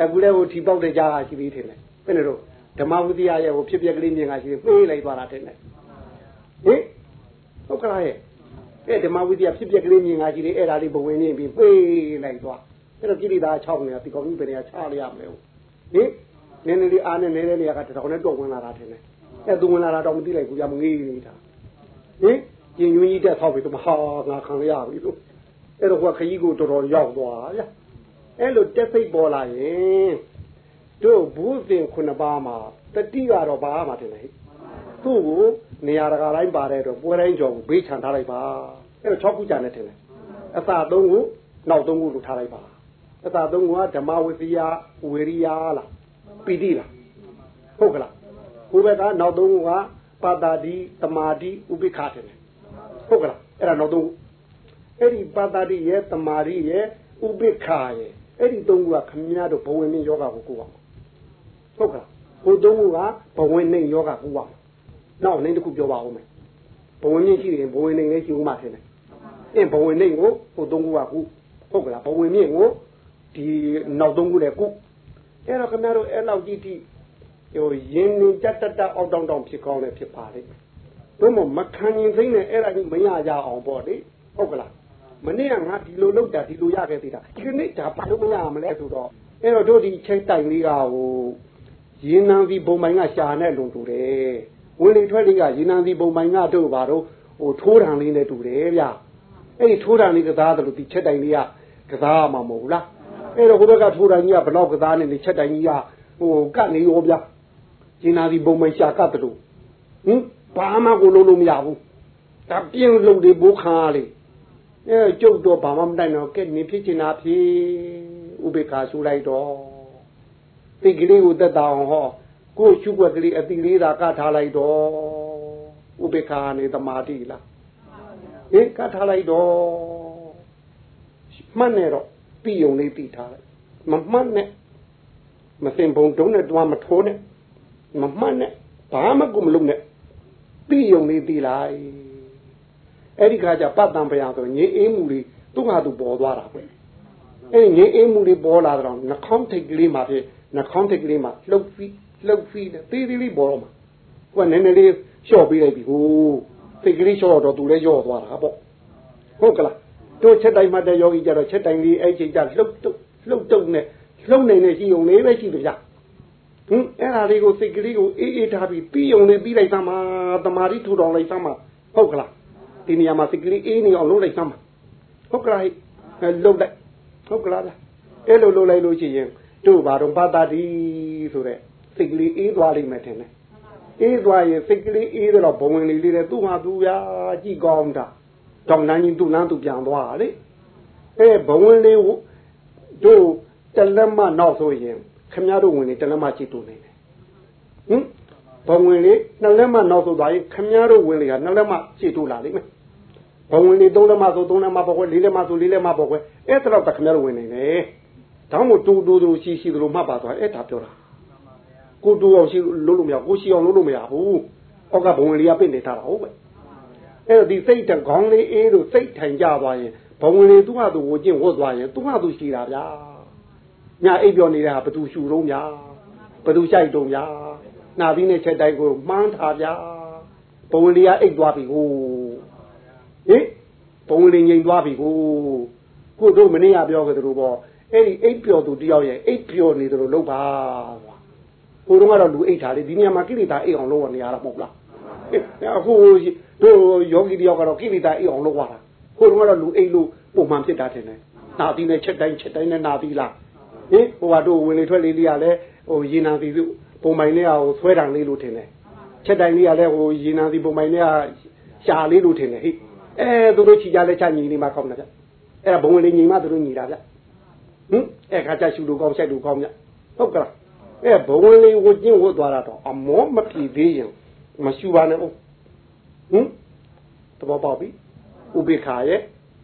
အခုလည်းဟိုထီပေါက်တဲ့ကြားကရှိသေးတယ်ဘယ်နဲ့တော့ဓမ္မဝိသယရဲ့ဟိုဖြစ်ပျက်ကလေးမြင်ကရှိသေးပြေးလိုက်သွားတာတဲ့ဟင်ဟုတ်ကလားရဲ့အဲ့ဓမ္မဝိသယဖြစ်ပျက်ကလေးမြင်ကရှိသေးအဲ့ဒါလေးဘဝင်နေပြီးပြေးလိုက်သွားအဲ့တော့ကိလေသာ6နေတာဒီကောင်ကြီးဘယ်နေရာချရရမလဲဟင်နည်းနည်းလေးအားနဲ့နေတဲ့နေရာကတောင်နဲ့တော့ဝင်လာတာထင်တယ်အဲ့သူဝင်လာတာတော့မသိလိုက်ဘူးကြမငေးနေတာဟင် ကျင်ညွန်းကြီးတက်ဆောက်ပြီးတော့မဟာငါခံရပြီလို့အဲ့တော့ဟိုခကြီးကိုတော်တော်ရောက်သွားဗျအဲ့လိုတက်စိတ်ပေါ်လာရင်တို့ဘူးစဉ်ခုနှစ်ပါးမှာတတိကတော့ဘာမှတင်လေသူ့ကိုနေရာတကာတိုင်းပါတဲ့တော့ပွဲတိုင်းကြော်ကိုဘေးချန်ထားလိုက်ပါအဲ့တော့6ခုကြာနေတင်လေအစာ3ခုနောက်3ခုလို့ထားလိုက်ပါအစာ3ခုကဓမ္မဝိသယဝေရိယလားပီတိလားဟုတ်ကလားဟိုဘက်ကနောက်3ခုကပါတာတိတမာတိဥပိ္ပခာတယ် ဟုတ်ကလားအဲ့ဒါနောက်3ခုအဲ့ဒီပါတာတိရဲ့တမာတိရဲ့ဥပိ္ပခာရဲ့အဲ့ဒီသုံးခုကခမည်းတော်ဘဝင်နှင်းယောဂကိုကိုပါဟုတ်ကလားဟိုသုံးခုကဘဝင်နှင်းယောဂကိုပါနောက်နှင်းတစ်ခုပြောပါဦးမယ်ဘဝင်နှင်းရှိရင်ဘဝင်နှင်းလေးရှိဦးမှာထင်တယ်အင်းဘဝင်နှင်းကိုဟိုသုံးခုကခုဟုတ်ကလားဘဝင်မြင့်ကိုဒီနောက်သုံးခုနဲ့ခုအဲ့တော့ခမည်းတော်အဲ့လောက်ကြည့်ကြည့်ဟိုရင်းနေကြတတ်တအောက်တောင်တောင်ဖြစ်ကောင်းလည်းဖြစ်ပါလိမ့်မယ် ဘုမမခံရင်သိနေအဲ့ဒါကြီးမရကြအောင်ပေါ့လေဟုတ်ကလားမနေ့ကငါဒီလိုလုပ်တာဒီလိုရခဲ့သေးတာဒီကနေ့ဒါဘာလို့မရမလဲဆိုတော့အဲ့တော့တို့ဒီချိတ်တိုင်လေးကဟိုရင်းနှံစီဘုံပိုင်းကရှာနဲ့လုံတူတယ်ဝင်လေထွက်လေးကရင်းနှံစီဘုံပိုင်းကတို့ဘာတို့ဟိုထိုးတံလေးနဲ့တူတယ်ဗျအဲ့ဒီထိုးတံလေးကစားတယ်လို့ဒီချက်တိုင်လေးကကစားမှာမဟုတ်လားအဲ့တော့ဟိုဘက်ကထိုးတံကြီးကဘလောက်ကစားနေနေချက်တိုင်ကြီးကဟိုကတ်နေရောဗျရင်းနှံစီဘုံပိုင်းရှာကတ်တယ်လို့ဟင် ဘာမှကိုလုံးလို့မရဘူးဒါပြင်းလုံတွေဘိုးခါလေးအဲကျုပ်တော့ဘာမှမတိုင်တော့ကဲနေဖြစ်ချင်တာဖြစ်ဥပေက္ခဆူလိုက်တော့သိကလေးကိုတက်တာအောင်ဟောကိုရှုွက်ကလေးအတိလေးသာကထားလိုက်တော့ဥပေက္ခနေတမာတိလားဟင်ကထားလိုက်တော့မှတ်နေတော့ပြီးုံလေးပြီးထားလိုက်မမှတ်နဲ့မစင်ပုံတုံးနဲ့တွားမထိုးနဲ့မမှတ်နဲ့ဘာမှကိုမလုပ်နဲ့ ပြီးုံလေးပြီးလိုက်အဲ့ဒီခါကျပတ်တံပယဆိုငြိအေးမှုတွေသူ့ဟာသူပေါ်သွားတာပဲအဲ့ငြိအေးမှုတွေပေါ်လာတော့နှာခေါင်းထိတ်ကလေးမှာဖြစ်နှာခေါင်းထိတ်ကလေးမှာလှုပ်ဖီးလှုပ်ဖီးနဲ့တေးသေးလေးပေါ်တော့မှာကိုကနည်းနည်းလေးလျှော့ပေးလိုက်ပြီဟိုထိတ်ကလေးလျှော့တော့သူလည်းလျော့သွားတာပေါ့ဟုတ်ကလားတို့ချက်တိုင်းမှတဲ့ယောဂီကြတော့ချက်တိုင်းလေးအဲ့ချိန်ကျလှုပ်တုပ်လှုပ်တုပ်နဲ့လှုပ်နိုင်နေရှိုံလေးပဲရှိကြ ဟင်အဲ့ဒါလေးကိုစိတ်ကလေးကိုအေးအေးထားပြီးပြီးုံလေးပြီးလိုက်သမှာတမာရီထူတော်လိုက်သမှာဟုတ်ကလားဒီနေရာမှာစိတ်ကလေးအေးနေအောင်လုပ်လိုက်စမ်းပါဟုတ်ကလားအဲလှုပ်လိုက်ဟုတ်ကလားဗျအဲ့လိုလှုပ်လိုက်လို့ရှိရင်တို့ဘာတော့ပါတာဒီဆိုတဲ့စိတ်ကလေးအေးသွားလိမ့်မယ်ထင်တယ်အေးသွားရင်စိတ်ကလေးအေးတော့ဘဝင်လေးလေးတဲ့သူ့ဟာသူဗျာကြည့်ကောင်းတာတောင်တန်းကြီးသူ့လမ်းသူပြန်သွားတာလေအဲဘဝင်လေးတို့တလက်မနောက်ဆိုရင် ခမရတို့ဝင်နေတလက်မကြည့်တူနေတယ်ဟင်ဘဝင်လေးနှစ်လက်မနောက်ဆိုသွားရင်ခမရတို့ဝင်လေကနှစ်လက်မကြည့်တူလာလိမ့်မယ်ဘဝင်လေးသုံးလက်မဆိုသုံးလက်မပေါ့ကွယ်လေးလက်မဆိုလေးလက်မပေါ့ကွယ်အဲ့ဒါတော့ခမရတို့ဝင်နေတယ်ဒါမှမဟုတ်တူတူတူရှိရှိသလိုမှတ်ပါသွားအဲ့ဒါပြောတာကိုတူအောင်ရှိလို့လို့မရကိုရှိအောင်လို့လို့မရဘူးအောက်ကဘဝင်လေးကပြင့်နေထားတာဟုတ်ပဲအဲ့တော့ဒီစိတ်တကောင်းလေးအေးလို့စိတ်ထိုင်ကြသွားရင်ဘဝင်လေးသူ့ဟာသူဝကျင့်ဝတ်သွားရင်သူ့ဟာသူရှိတာဗျာ ညာအိပ်ပြောနေတဲ့ဟာဘသူရှူတော့ညာဘသူကြိုက်တော့ညာနာပြီးနဲ့ချက်တိုင်းကိုမှန်းထားဗျာဘဝင်လေးကအိပ်သွားပြီဟိုဟင်ဘဝင်လေးငြိမ်သွားပြီဟိုကိုတို့မနေ့ကပြောခဲ့သလိုပေါ့အဲ့ဒီအိပ်ပျော်သူတယောက်ရဲ့အိပ်ပျော်နေသလိုလုပ်ပါဟိုတုန်းကတော့လူအိပ်ထားလေဒီနေရာမှာကိလေသာအိပ်အောင်လုပ်ရနေရတာမဟုတ်လားအခုတို့ယောဂီတယောက်ကတော့ကိလေသာအိပ်အောင်လုပ်ရတာဟိုတုန်းကတော့လူအိပ်လို့ပုံမှန်ဖြစ်တာတင်တယ်နာသီနဲ့ချက်တိုင်းချက်တိုင်းနဲ့နာသီလား ဟင်ဟိုကတို့ဝင်လေထွက်လေးလေးကလည်းဟိုရေနံသီစုပုံမိုင်လေးကဟိုဆွဲတံလေးလို့ထင်တယ်ချက်တိုင်းလေးကလည်းဟိုရေနံသီပုံမိုင်လေးကရှာလေးလို့ထင်တယ်ဟိအဲသူတို့ချီကြလဲချညီနေမှာကောင်းတယ်ဗျအဲ့ဒါဘုံဝင်လေးညီမသူတို့ညီတာဗျဟင်အဲ့ခါကျရှူလို့ကောင်းဆက်လို့ကောင်းမြဟုတ်ကလားအဲ့ဘဝင်လေးဝကျင်းဝတ်သွားတာတော့အမောမပြေသေးရင်မရှူပါနဲ့ဟုတ်ဟင်တဘောပေါက်ပြီဥပိ္ပခာရဲ့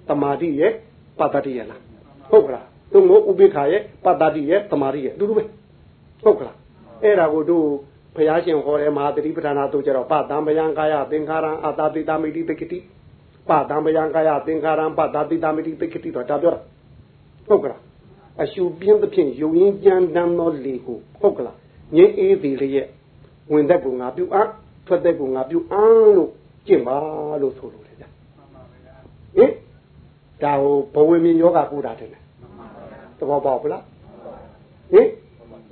တမာတိရဲ့ပတ္တတိရဲ့လားဟုတ်ကလား သူမို့ဥပိ္ပခာရဲ့ပတ္တတိရဲ့တမာတိရဲ့အတူတူပဲဟုတ်ကလားအဲ့ဒါကိုတို့ဘုရားရှင်ဟောတဲ့မဟာတတိပဋ္ဌာနာတို့ကြတော့ပတံပယံကာယသင်္ခါရံအာတာတိတမိတိပိကတိပတံပယံကာယသင်္ခါရံပတ္တာတိတမိတိပိကတိတော့ဒါပြောတာဟုတ်ကလားအရှုပြင်းသဖြင့်ယုံရင်ကြမ်းတမ်းသောလေကိုဟုတ်ကလားငင်းအေးသည်လျက်ဝင်သက်ကိုငါပြုအားထွက်သက်ကိုငါပြုအားလို့ကျင့်ပါလို့ဆိုလိုတယ်ဗျဟင်ဒါဟိုဘဝမြင်ယောဂကုတာတယ် သဘောပေါက်ပလားဟင်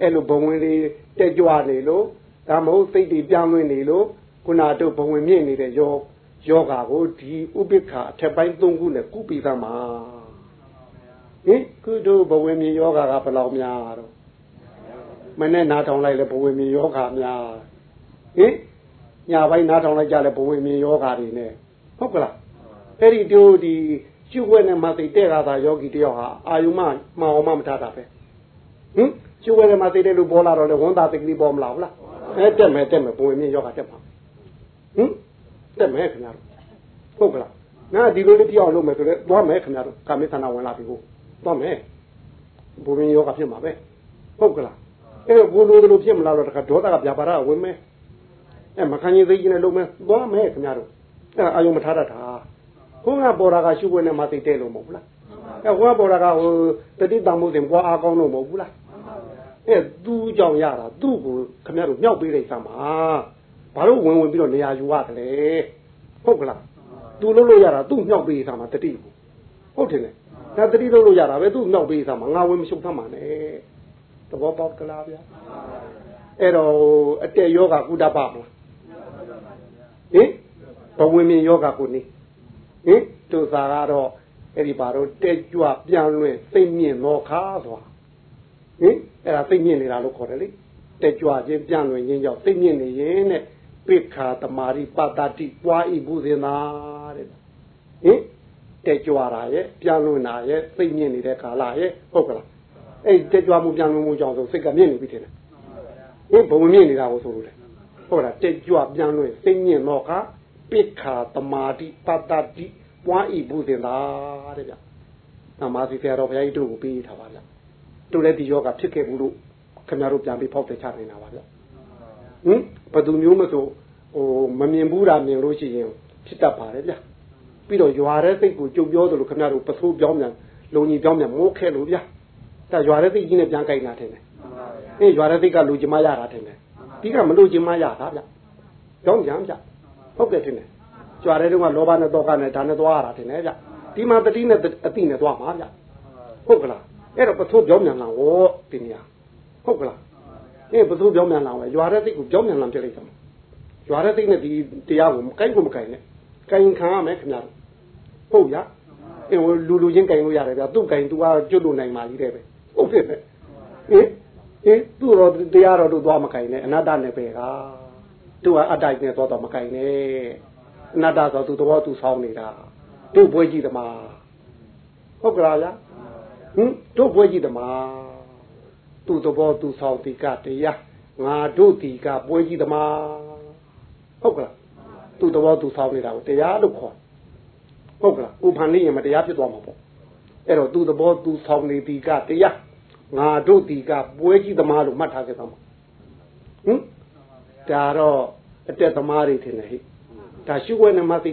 အဲ့လိုဘဝင်လေးတက်ကြွနေလို့ဒါမဟုတ်စိတ်တွေပြောင်းလဲနေလို့ခုနတို့ဘဝင်မြင့်နေတဲ့ယောယောဂါကိုဒီဥပိ္ပခာအထက်ပိုင်း၃ခုနဲ့ကုပိသမှာဟင်ကုတို့ဘဝမြေယောဂါကဘယ်လောက်များတော့မနဲ့နားထောင်လိုက်လဲဘဝမြေယောဂါများဟင်ညာပိုင်းနားထောင်လိုက်ကြလဲဘဝမြေယောဂါတွေနဲ့ဟုတ်ကလားအဲ့ဒီတို့ဒီ ကျုပ်ဝဲနဲ့မသိတဲ့ကသာယောဂီတယောက်ဟာအာယုမမှောင်မှမထားတာပဲဟင်ကျုပ်ဝဲနဲ့မသိတဲ့လူပေါ်လာတော့လေဝန်သားတိကလေးပေါ်မလာဘူးလားအဲတက်မယ်တက်မယ်ဘဝမြေယောဂါတက်ပါဟင်တက်မယ်ခင်ဗျားတို့ဟုတ်ကလားငါဒီလိုလေးပြောင်းလုပ်မယ်ဆိုတော့သွားမယ်ခင်ဗျားတို့ကာမေသနာဝင်လာပြီကိုသွားမယ်ဘုရင်ယောဂဖြစ်မှာပဲဟုတ်ကလားအဲ့တော့ဘိုးလိုလိုဖြစ်မလားတော့တခါဒေါသကဗျာပါရဝင်မယ်အဲမခံရင်သိကြီးနဲ့လုံးမယ်သွားမယ်ခင်ဗျားတို့အဲ့အာယုံမထားတတ်တာ ခုကပေါ်တာကရှုွက်နဲ့မသိတဲ့လို့မဟုတ်ဘူးလားအဲဟောပေါ်တာကဟိုတတိတမှုတင်ပွားအားကောင်းလို့မဟုတ်ဘူးလားအဲသူ့ကြောင့်ရတာသူ့ကိုခင်ဗျားတို့မြောက်ပေးလိုက်စမ်းပါဘာလို့ဝင်ဝင်ပြီးတော့နေရာယူရတယ်ဟုတ်ကလားသူလို့လို့ရတာသူ့မြောက်ပေးစမ်းပါတတိကိုဟုတ်တယ်လေဒါတတိလို့လို့ရတာပဲသူ့နောက်ပေးစားမှာငါဝင်မရှုပ်သမ်းမှာနဲ့သဘောပေါက်ကလားဗျာအဲ့တော့အတက်ယောဂကုတ္တပမလားဟင်ဘဝင်မြင်ယောဂကိုနေ ဟင်သူသာကတော့အဲ့ဒီပါတော့တက်ကြွပြန်လွင်စိတ်မြင့်တော့ခါသွားဟင်အဲ့ဒါစိတ်မြင့်နေတာလို့ခေါ်တယ်လေတက်ကြွခြင်းပြန်လွင်ခြင်းကြောင့်စိတ်မြင့်နေရင်တဲ့ပိခာတမာရိပတ္တိပွားဤဘုဇင်သာတဲ့ဟင်တက်ကြွတာရဲ့ပြန်လွင်တာရဲ့စိတ်မြင့်နေတဲ့ကာလရဲ့ဟုတ်ကလားအဲ့တက်ကြွမှုပြန်လွင်မှုကြောင့်ဆိုစိတ်ကမြင့်နေပြီထင်တယ်ဟင်ဘုံမြင့်နေတာကိုဆိုလို့လေဟုတ်လားတက်ကြွပြန်လွင်စိတ်မြင့်တော့ခါ ပိခာတမာတိပတ္တိပွားဤဘုဇင်သာတဲ့ဗျသမာဓိဆရာတော်ဘုရားကြီးတို့ကိုပြီးထားပါဗျတို့လည်းဒီယောဂဖြစ်ခဲ့ဘူးလို့ခင်ဗျားတို့ပြန်ပြီးဖောက်တယ်ချနေတာပါဗျဟင်ဘယ်သူမျိုးမဆိုဟိုမမြင်ဘူးတာမြင်လို့ရှိရင်ဖြစ်တတ်ပါတယ်ဗျပြီးတော့ရွာတဲ့စိတ်ကိုကြုံပြောသလိုခင်ဗျားတို့ပစိုးပြောင်းပြန်လုံကြီးပြောင်းပြန်မိုးခဲလို့ဗျဒါရွာတဲ့စိတ်ကြီးနဲ့ပြန်ကြိုက်လာတယ်အေးရွာတဲ့စိတ်ကလူကျမရတာတယ်ဒီကမလူကျမရတာဗျကြောင်းပြန်ဗျ ဟုတ်ကဲ့တင်တယ်ကြွားတဲ့တုန်းကလောဘနဲ့တောကနဲ့ဒါနဲ့သွားရတာတင်တယ်ဗျဒီမှာတတိနဲ့အတိနဲ့သွားမှာဗျဟုတ်ကလားအဲ့တော့ပစိုးပြောင်းပြန်လာဟောဒီနေရာဟုတ်ကလားအေးပစိုးပြောင်းပြန်လာဝဲရွာတဲ့စိတ်ကိုပြောင်းပြန်လာပြလိုက်ဆောင်ရွာတဲ့စိတ်နဲ့ဒီတရားကိုမကိုင်းကိုမကိုင်းနဲ့ကင်ခံရမယ်ခင်ဗျာဟုတ်ရဟအေးလူလူချင်းကင်လို့ရတယ်ဗျာသူ့ကင်သူကကျွတ်လို့နိုင်ပါကြီးတယ်ပဲဟုတ်တယ်ဟင်ဟင်သူ့တော့တရားတော်တို့သွားမကင်နဲ့အနတ္တနဲ့ပဲက သူကအတ္တနဲ့သွားတော့မကင်နဲ့အနတ္တဆိုသူသဘောသူဆောင်းနေတာတို့ဘွဲကြည့်သမားဟုတ်ကလားလားဟင်တို့ဘွဲကြည့်သမားသူသဘောသူဆောင်းဒီကတရားငါတို့ဒီကပွဲကြည့်သမားဟုတ်ကလားသူသဘောသူဆောင်းနေတာကိုတရားလို့ခေါ်ဟုတ်ကလားဥပ္ပန္နိယမတရားဖြစ်သွားမှာပေါ့အဲ့တော့သူသဘောသူဆောင်းနေဒီကတရားငါတို့ဒီကပွဲကြည့်သမားလို့မှတ်ထားခဲ့သမှာဟင် ဒါတော့အတက်သမားတွေထင်တယ်ဟိဒါရှုွက်နေမှသိ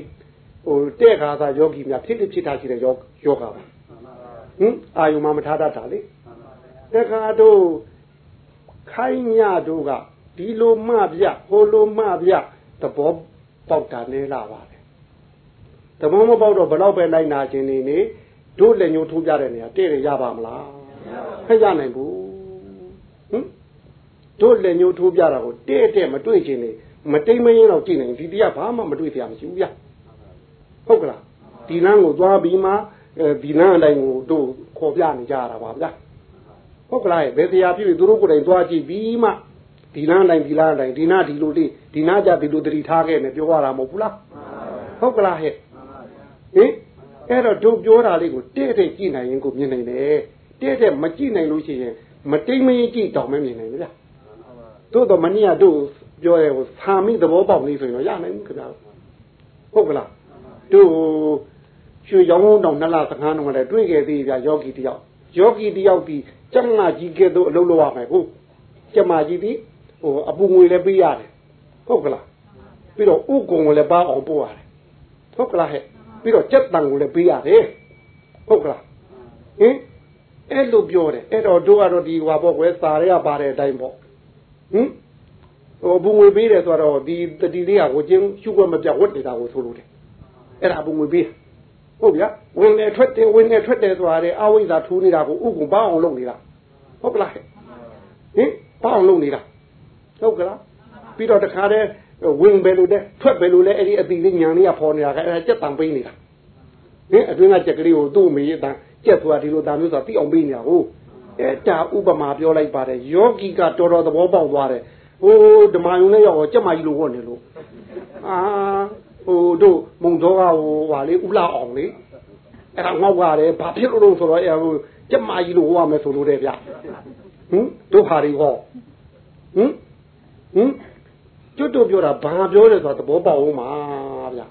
ဟိုတဲ့ခါသာယောဂီများဖြစ်ဖြစ်ဖြစ်တာရှိတဲ့ယောယောဂပါဟင်အာယုံမမထားတတ်တာလေတခါတော့ခိုင်းညတို့ကဒီလိုမှပြဟိုလိုမှပြသဘောပေါက်တာနေလာပါတယ်သဘောမပေါက်တော့ဘလောက်ပဲလိုက်နာခြင်းနေနေတို့လက်ညှိုးထိုးပြတဲ့နေရာတဲ့ရရပါမလားမရနိုင်ဘူးဟင် တို့လက်ညှိုးထိုးပြတာကိုတဲ့တဲ့မတွေ့ခြင်းနေမတိမ်မရင်တော့ကြည့်နိုင်ဒီတရားဘာမှမတွေ့ပြမရှိဘူးဗျဟုတ်ကလားဒီလမ်းကိုသွားပြီးမှဒီလမ်းအတိုင်းကိုတို့ခေါ်ပြနေကြတာပါဗျာဟုတ်ကလားဘယ်တရားဖြစ်ပြီးသူတို့ကိုယ်တိုင်သွားကြည့်ပြီးမှဒီလမ်းတိုင်းဒီလမ်းတိုင်းဒီနာဒီလိုလေးဒီနာကြဒီလိုတတိထားခဲ့နေပြောရတာမဟုတ်ဘူးလားဟုတ်ကလားဟဲ့ဟင်အဲ့တော့တို့ပြောတာလေးကိုတဲ့တဲ့ကြည့်နိုင်ရင်ကိုမြင်နိုင်တယ်တဲ့တဲ့မကြည့်နိုင်လို့ရှိရင်မတိမ်မရင်ကြည့်တောင်မမြင်နိုင်ဘူးဗျာ တို့တော့မနေ့ကတို့ပြောရဲကိုသာမိသဘောပေါက်လေးဆိုရင်တော့ရနိုင်ဘူးခင်ဗျာဟုတ်ကလားတို့ရွှေရောင်းတောင်နှစ်လသခန်းတော့လည်းတွေ့ခဲ့သေးဗျာယောဂီတယောက်ယောဂီတယောက်ဒီကျမကြီးကဲ့သို့အလုပ်လုပ်ရမယ်ဟုတ်ကျမကြီးဒီဟိုအပူငွေလည်းပေးရတယ်ဟုတ်ကလားပြီးတော့ဥကုံကိုလည်းပါအောင်ပို့ရတယ်ဟုတ်ကလားဟဲ့ပြီးတော့ကြက်တန်ကိုလည်းပေးရတယ်ဟုတ်ကလားဟင်အဲ့လိုပြောတယ်အဲ့တော့တို့ကတော့ဒီဟွာပေါ့ကွယ်စာရဲကပါတဲ့အတိုင်းပေါ့ ဟင်ဟိုဘုံငွေပေးတယ်ဆိုတော့ဒီတတိလေးကကိုချင်းရှုွက်မပြဝတ်နေတာကိုဆိုလို့တယ်အဲ့ဒါဘုံငွေပေးဟုတ်ဗျာဝင်နေထွက်တယ်ဝင်နေထွက်တယ်ဆိုတာလေအဝိဇ္ဇာထူးနေတာကိုဥကုံဘာအောင်လုပ်နေတာဟုတ်ကလားဟင်ဘာအောင်လုပ်နေတာဟုတ်ကလားပြီးတော့တခါတည်းဝင်ပဲလို့တဲ့ထွက်ပဲလို့လဲအဲ့ဒီအတိလေးညာလေးကပေါ်နေတာကအဲ့ဒါကြက်တံပေးနေတာဟင်အတွင်းကကြက်ကလေးကိုသူ့မေးတန်ကြက်သွားဒီလိုတာမျိုးဆိုတာသိအောင်ပေးနေတာကို အဲ့ဒါဥပမာပြောလိုက်ပါတယ်ယောဂီကတော်တော်သဘောပေါက်သွားတယ်ဟိုဓမ္မယုံနဲ့ရောက်ကြက်မကြီးလိုဝတ်နေလို့အာဟိုတို့မုံတော်ကဟိုဟာလေဥလာအောင်လေအဲ့ဒါငေါက်ရတယ်ဘာဖြစ်လို့လို့ဆိုတော့အဲ့ဟိုကြက်မကြီးလိုဟိုရမယ်ဆိုလို့တဲ့ဗျဟင်တို့ဟာတွေဟောဟင်ဟင်ကျွတ်တို့ပြောတာဘာပြောတယ်ဆိုတာသဘောပေါက်အောင်ပါဗျ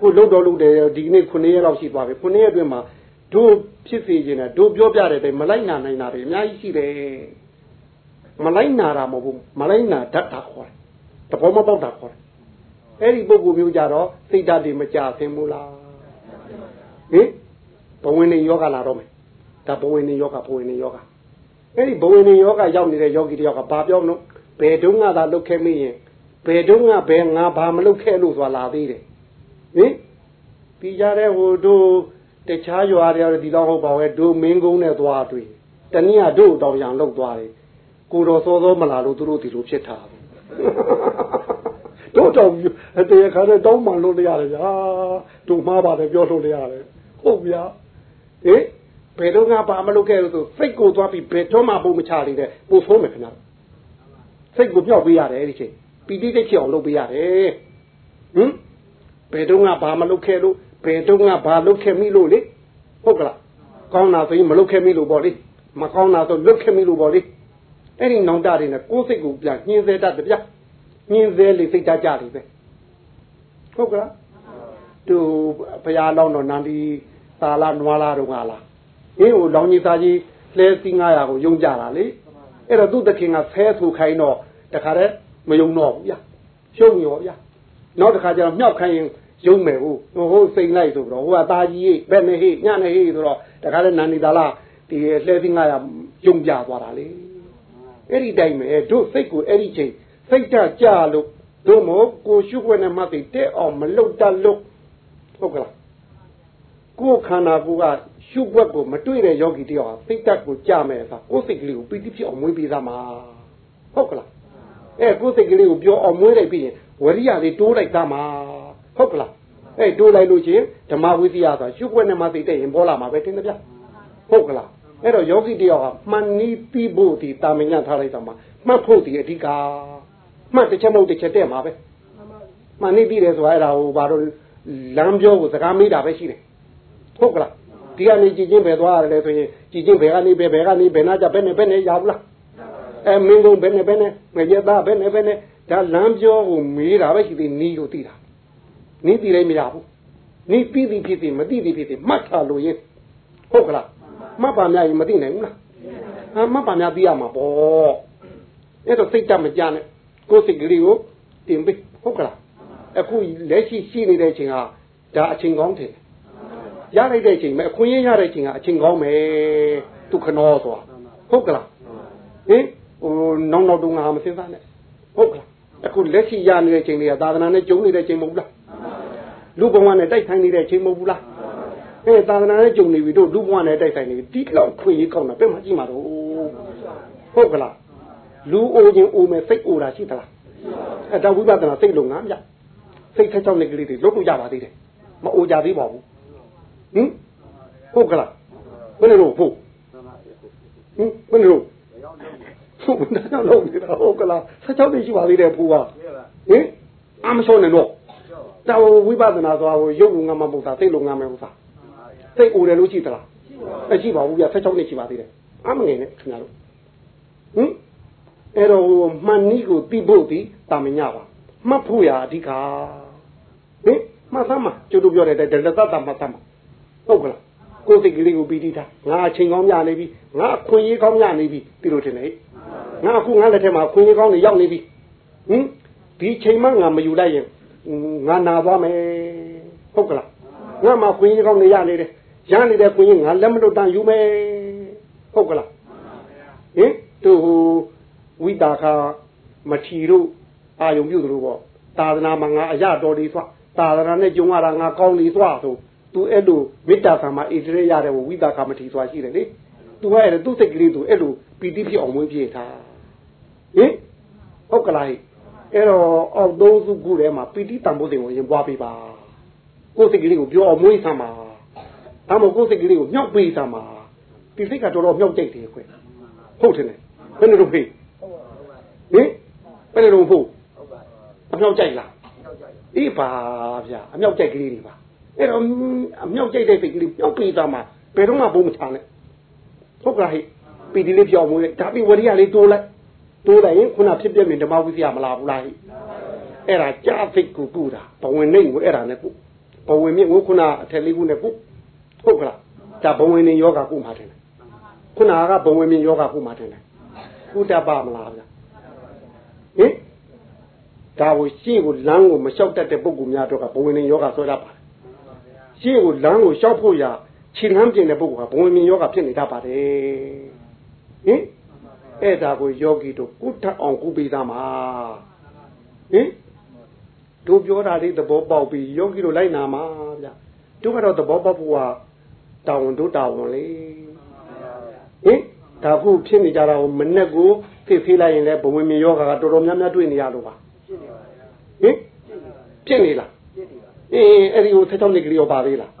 ကိုလှုပ်တော့လှုပ်တယ်ဒီနေ့9ရက်လောက်ရှိသွားပြီ9ရက်အတွင်းမှာ တို့ဖြစ်စေခြင်းနဲ့တို့ပြောပြတဲ့တိုင်မလိုက်နာနိုင်တာတွေအများကြီးရှိတယ်မလိုက်နာတာမဟုတ်ဘူးမလိုက်နာတတ်တာခေါ်တယ်သဘောမပေါက်တာခေါ်တယ်အဲ့ဒီပုဂ္ဂိုလ်မျိုးကြတော့စိတ်ဓာတ်တွေမကြဆင်းဘူးလားဟင်ဘဝင်နေယောဂလာတော့မယ်ဒါဘဝင်နေယောဂဘဝင်နေယောဂအဲ့ဒီဘဝင်နေယောဂရောက်နေတဲ့ယောဂီတယောက်ကဘာပြောလို့ဘယ်တုန်းကသာလုတ်ခဲ့မိရင်ဘယ်တုန်းကဘယ်ငါဘာမလုတ်ခဲ့လို့ဆိုတာလာသေးတယ်ဟင်ပြီးကြတဲ့ဟိုတို့ တခြားရွာတွေဒီတော့ဟုတ်ပါပဲတို့မင်းကုန်းနဲ့သွားတွေ့တနည်းတို့တောင်ရံလုတ်သွားတယ်ကိုတော်စောစောမလာလို့သူတို့ဒီလိုဖြစ်တာတို့တော့တရားခါတဲ့တောင်းမှလို့ရတယ်ဗျာတို့မှားပါတယ်ပြောလို့ရတယ်ဟုတ်ဗျာဟင်ဘယ်တော့ကဘာမလုပ်ခဲ့လို့ဆိုစိတ်ကိုသွားပြီးဘယ်တော့မှပုံမချလိမ့်တဲ့ပို့ဆိုးမယ်ခင်ဗျာစိတ်ကိုပြောက်ပေးရတယ်အဲ့ဒီချိန်ပီတိတိတ်ဖြစ်အောင်လုပ်ပေးရတယ်ဟင်ဘယ်တော့ကဘာမလုပ်ခဲ့လို့ ဘယ်တော့ကဘာလုပ်ခဲ့မိလို့လေဟုတ်ကလားကောင်းတာဆိုရင်မလုပ်ခဲ့မိလို့ပေါ့လေမကောင်းတာဆိုလုပ်ခဲ့မိလို့ပေါ့လေအဲ့ဒီနောင်တတွေနဲ့ကိုယ်စိတ်ကိုပြညှင်းစေတတ်တယ်ဗျညှင်းစေလေစိတ်တတ်ကြတယ်ပဲဟုတ်ကလားသူဘုရားလောင်းတော်နန္ဒီသာလာနွားလာတော့ငါလားအင်းဟိုလောင်းကြီးသားကြီးလဲစီ900ကိုယုံကြတာလေအဲ့တော့သူ့တခင်ကဆဲဆူခိုင်းတော့တခါတည်းမယုံတော့ဘူးဗျရှုံရောဗျနောက်တစ်ခါကျတော့မြောက်ခိုင်းရင် ယုံမယ်ဟုတ်ဟိုစိန်လိုက်ဆိုတော့ဟိုကตาကြီးဘက်နဲ့ဟိညနေဟိဆိုတော့တခါတည်းနန္ဒီသာလာဒီလှဲစီ900ယုံကြသွားတာလေအဲ့ဒီတိုင်းပဲတို့စိတ်ကိုအဲ့ဒီချိန်စိတ်တကြလို့တို့မို့ကိုရှုခွင့်နဲ့မှတ်ပြီးတဲ့အောင်မလုတ်တတ်လို့ဟုတ်ကလားကိုယ်ခန္ဓာကိုယ်ကရှုွက်ကိုမတွေ့တဲ့ယောဂီတယောက်ဟာစိတ်တက်ကိုကြမယ်ဆိုကိုယ်စိတ်ကလေးကိုပီတိဖြစ်အောင်မွေးပေးသမှာဟုတ်ကလားအဲကိုယ်စိတ်ကလေးကိုပြောအောင်မွေးလိုက်ပြီးရင်ဝရိယလေးတိုးလိုက်သမှာ ဟုတ်ကလားအဲ့တိုးလိုက်လို့ချင်းဓမ္မဝိသယဆိုတာရှုွက်နဲ့မှသိတဲ့ရင်ပေါ်လာမှာပဲတင်တယ်ဗျဟုတ်ကလားအဲ့တော့ယောဂီတယောက်ကမှန်နီးပြီးဖို့ဒီတာမညထားလိုက်တော့မှမှတ်ဖို့ဒီအဓိကမှတ်တစ်ချက်မဟုတ်တစ်ချက်တဲ့မှာပဲမှန်နီးပြီးတယ်ဆိုတာအဲ့ဒါဟိုဘာလို့လမ်းပြောကိုစကားမေးတာပဲရှိတယ်ဟုတ်ကလားဒီကနေကြည်ချင်းပဲသွားရတယ်ဆိုရင်ကြည်ချင်းဘယ်ကနေဘယ်ဘယ်ကနေဘယ်နာကြဘယ်နဲ့ဘယ်နဲ့ရဘူးလားအဲမင်းကုန်ဘယ်နဲ့ဘယ်နဲ့ငရသားဘယ်နဲ့ဘယ်နဲ့ဒါလမ်းပြောကိုမေးတာပဲရှိသေးနီးကိုသိတာ နီးသိလည်းမရဘူးနီးပြီးသည်ဖြစ်သည်မသိသည်ဖြစ်သည်မှတ်ထားလို့ရင်ဟုတ်ကလားမှတ်ပါများရင်မသိနိုင်ဘူးလားဟာမှတ်ပါများသိရမှာပေါ့အဲ့တော့စိတ်တမကြနဲ့ကိုယ်စိတ်ကလေးကိုတင်ပေးဟုတ်ကလားအခုလက်ရှိရှိနေတဲ့အချိန်ဟာဒါအချိန်ကောင်းတယ်ရလိုက်တဲ့အချိန်မှာအခွင့်အရေးရတဲ့အချိန်ကအချိန်ကောင်းမယ်ဒုက္ခနောဆိုတာဟုတ်ကလားဟင်ဟိုနောက်နောက်တုန်းကမစဉ်းစားနဲ့ဟုတ်ကလားအခုလက်ရှိရနေတဲ့ချိန်တွေကသာသနာနဲ့ကြုံနေတဲ့ချိန်မဟုတ်လား လူဘဝနဲ့တိုက်ခိုင်းနေတဲ့ချိန်မဟုတ်ဘူးလားအဲသာသနာနဲ့ကြုံနေပြီတို့လူဘဝနဲ့တိုက်ဆိုင်နေပြီဒီလောက်ခွင့်ရေးကောင်းတာပြမကြည့်မှာတော့ဟုတ်ကလားလူအိုခြင်းအိုမယ်စိတ်အိုတာရှိသလားအဲဒါဝိပဿနာစိတ်လုံငါမြစိတ်ထက်ချောင်းနေကလေးတွေလွတ်လို့ရပါသေးတယ်မအိုကြသေးပါဘူးဟင်ဟုတ်ကလားဘယ်လိုဖို့ဟင်ဘယ်လိုဟုတ်ဒါကြောင့်လုံးနေတာဟုတ်ကလား16နှစ်ရှိပါသေးတယ်ဖူကဟင်အမရှောနေတော့ တော်ဝိပဿနာဆိုတာကိုရုပ်လုံငါမပုဒ်တာစိတ်လုံငါမယ်ဥစ္စာစိတ်အိုတယ်လို့ရှိသလားမရှိပါဘူးဗျ16နှစ်ရှိပါသေးတယ်အမငယ်နဲ့ခင်ဗျားတို့ဟင်အဲ့တော့မှန်နီးကိုတိဖို့ဒီတာမညပါမှတ်ဖို့ရအဓိကဟင်မှတ်သမ်းမှာကျုပ်တို့ပြောတဲ့တတတတမှတ်သမ်းမှာဟုတ်ကလားကိုယ်စိတ်ကလေးကိုပြီးတိထားငါအချိန်ကောင်းရနေပြီငါအခွင့်အရေးကောင်းရနေပြီဒီလိုထင်တယ်ငါအခုငါလက်ထက်မှာအခွင့်အရေးကောင်းနေရောက်နေပြီဟင်ဒီချိန်မှငါမယူလိုက်ရင် ငါနာသွားမယ်ဟုတ်ကလားငါမှခွင့်ရကောင်းနေရနေတယ်ရနေတဲ့ခွင့်ရငါလက်မလွတ်တန်ယူမယ်ဟုတ်ကလားဟင်သူဝိတာခမထီတို့အာယုံပြုသလိုပေါ့သာသနာမှာငါအရတော်လေးသွားသာသနာနဲ့ကြုံရတာငါကောင်းလေးသွားဆိုသူအဲ့လိုမေတ္တာဆံမှာဣတရေရတယ်ဝိတာခမထီသွားရှိတယ်လေသူကအဲ့သူစိတ်ကလေးသူအဲ့လိုပီတိဖြစ်အောင်မွေးပြေထားဟင်ဟုတ်ကလား အဲ့တော့အောက်သုံးစုခုထဲမှာပီတိတန်ဖို့စဉ်ကိုရင်ပွားပေးပါကိုယ်စိတ်ကလေးကိုပြောအောင်မွေးဆံပါဒါမှမဟုတ်ကိုယ်စိတ်ကလေးကိုမြောက်ပေးဆံပါဒီစိတ်ကတော်တော်မြောက်ကြိတ်တယ်ခွဟုတ်တယ်ဘယ်လိုလုပ်ဖေးဟင်ဘယ်လိုလုပ်ဖို့အမြောက်ကြိုက်လားအေးပါဗျာအမြောက်ကြိုက်ကလေးတွေပါအဲ့တော့အမြောက်ကြိုက်တဲ့စိတ်ကလေးမြောက်ပေးသားမှာဘယ်တော့မှဘုံမချနဲ့ဟုတ်ကဲ့ဟိပီဒီလေးပြောင်းမွေးဒါပြီးဝရိယလေးတိုးလိုက် တိုးလိုက်ရင်ခုနဖြစ်ပြမြင်ဓမ္မဝိသယမလာဘူးလားဟိအဲ့ဒါကြာစိတ်ကိုပူတာဘဝင်နေကိုအဲ့ဒါနဲ့ပူဘဝင်မြင့်ကိုခုနအထက်လေးခုနဲ့ပူဟုတ်ကလားဒါဘဝင်နေယောဂကုမှာတယ်ခုနကဘဝင်မြင့်ယောဂကုမှာတယ်ကုတပမလားဗျာဟင်ဒါကိုရှေ့ကိုလမ်းကိုမလျှောက်တတ်တဲ့ပုဂ္ဂိုလ်များတော့ကဘဝင်နေယောဂဆွဲတတ်ပါတယ်ရှေ့ကိုလမ်းကိုလျှောက်ဖို့ရခြေလမ်းပြင်တဲ့ပုဂ္ဂိုလ်ကဘဝင်မြင့်ယောဂဖြစ်နေတတ်ပါတယ်ဟင် အဲ့ဒါကိုယောဂီတို့ကုထအောင်ကုပေးသားမှာဟင်တို့ပြောတာလေးသဘောပေါက်ပြီးယောဂီတို့လိုက်နာမှာဗျတို့ကတော့သဘောပေါက်ဖို့ကတာဝန်တို့တာဝန်လေဟင်ဒါခုဖြစ်နေကြတာကိုမနဲ့ကိုဖိဖိလိုက်ရင်လည်းဘဝင်မြင်ယောဂါကတော်တော်များများတွေ့နေရလို့ပါဟင်ဖြစ်နေလားအေးအဲ့ဒီကိုဆက်ချောင်းနေကြရောပါသေးလား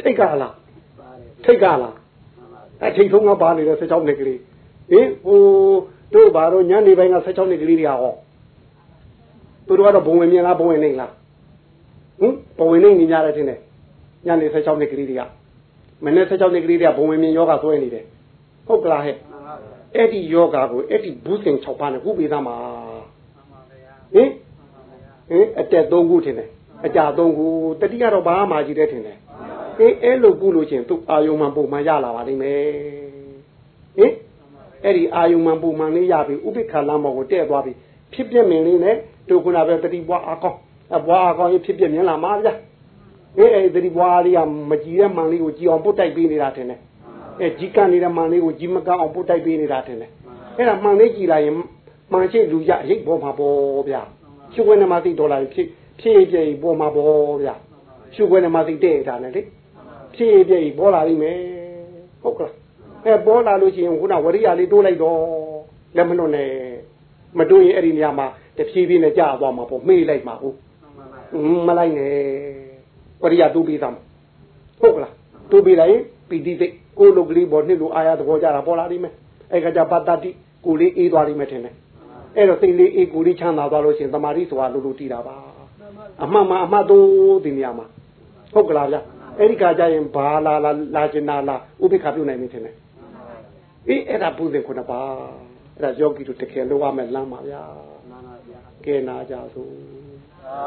ထိတ်ကလားထိတ်ကလားအထိတ်ဆုံးကပါနေတဲ့ဆက်ချောင်းနေကြ ဟင်ဟိုတို့ဘာတော့ညနေပိုင်းကဆက်ချောင်းနေကြတွေကဟောသူတို့ကတော့ဘဝင်မြင်လားဘဝင်နေလားဟင်ဘဝင်နေနေကြတယ်ထင်တယ်ညနေဆက်ချောင်းနေကြတွေကမနေ့ဆက်ချောင်းနေကြတွေကဘဝင်မြင်ယောဂဆွဲနေတယ်ဟုတ်ကလားဟဲ့အဲ့ဒီယောဂကိုအဲ့ဒီဘူးစင်6ပါးနဲ့ခုပေးသားမှာဟင်ဟင်အတက်3ခုထင်တယ်အကြာ3ခုတတိယတော့ဘာမှကြီးတယ်ထင်တယ်အေးအဲ့လိုကုလို့ချင်းသူအာယုံမှပုံမှန်ရလာပါလိမ့်မယ်ဟင် အဲ့ဒီအာယုံမှပုံမှန်လေးရပြီဥပိ္ပခလမ်းပေါ်ကိုတဲ့သွားပြီဖြစ်ပြမြင်လေးနဲ့တို့ခုနပဲတတိပွားအကောင်းအပွားအကောင်းဖြစ်ပြမြင်လာမှာဗျာအေးအဲ့ဒီတတိပွားလေးကမကြည်တဲ့မှန်လေးကိုကြည်အောင်ပုတ်တိုက်ပေးနေတာထင်တယ်အဲကြီးကနေတဲ့မှန်လေးကိုကြီးမကအောင်ပုတ်တိုက်ပေးနေတာထင်တယ်အဲ့ဒါမှန်လေးကြည်လိုက်ရင်မှန်ရှိလူရရိတ်ပေါ်မှာပေါ့ဗျာရှုခွင့်နဲ့မှသိဒေါ်လာဖြစ်ဖြစ်ပြည့်ပေါ်မှာပေါ့ဗျာရှုခွင့်နဲ့မှသိတဲ့တာနဲ့လေဖြစ်ပြည့်ပေါ်လာလိမ့်မယ်ဟုတ်ကဲ့ အဲပေါ်လာလို့ရှိရင်ခုနဝရိယလေးတိုးလိုက်တော့လက်မလွတ်နဲ့မတိုးရင်အဲ့ဒီနေရာမှာတဖြည်းဖြည်းနဲ့ကြာသွားမှာပေါ့မေ့လိုက်မှာဟုတ်ဟမလိုက်နဲ့ပရိယတူပြီးသားဟုတ်ကလားတူပြီးလိုက်ပီတိစိတ်ကိုလုတ်ကလေးပေါ်နှစ်လိုအာရသဘောကြတာပေါ်လာလိမ့်မယ်အဲ့ကကြပတ္တတိကိုလေးအေးသွားလိမ့်မယ်ထင်တယ်အဲ့တော့စိတ်လေးအေးကိုလေးချမ်းသာသွားလို့ရှိရင်တမာတိဆိုတာလူလူတည်တာပါအမှန်မှအမှတ်တော့ဒီနေရာမှာဟုတ်ကလားဗျအဲ့ဒီကကြရင်ဘာလာလာလာကျင်နာလာဥပိ္ပခပြုနိုင်မင်းထင်တယ် အေးအဲ့ဒါပုဇင်ခုနှစ်ပါးအဲ့ဒါယောဂီတို့တကယ်လုပ်ရမယ်လမ်းပါဗျာမှန်ပါဗျာကဲနာကြစို့သာ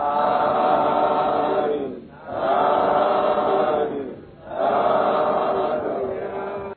ဓုသာဓုသာဓု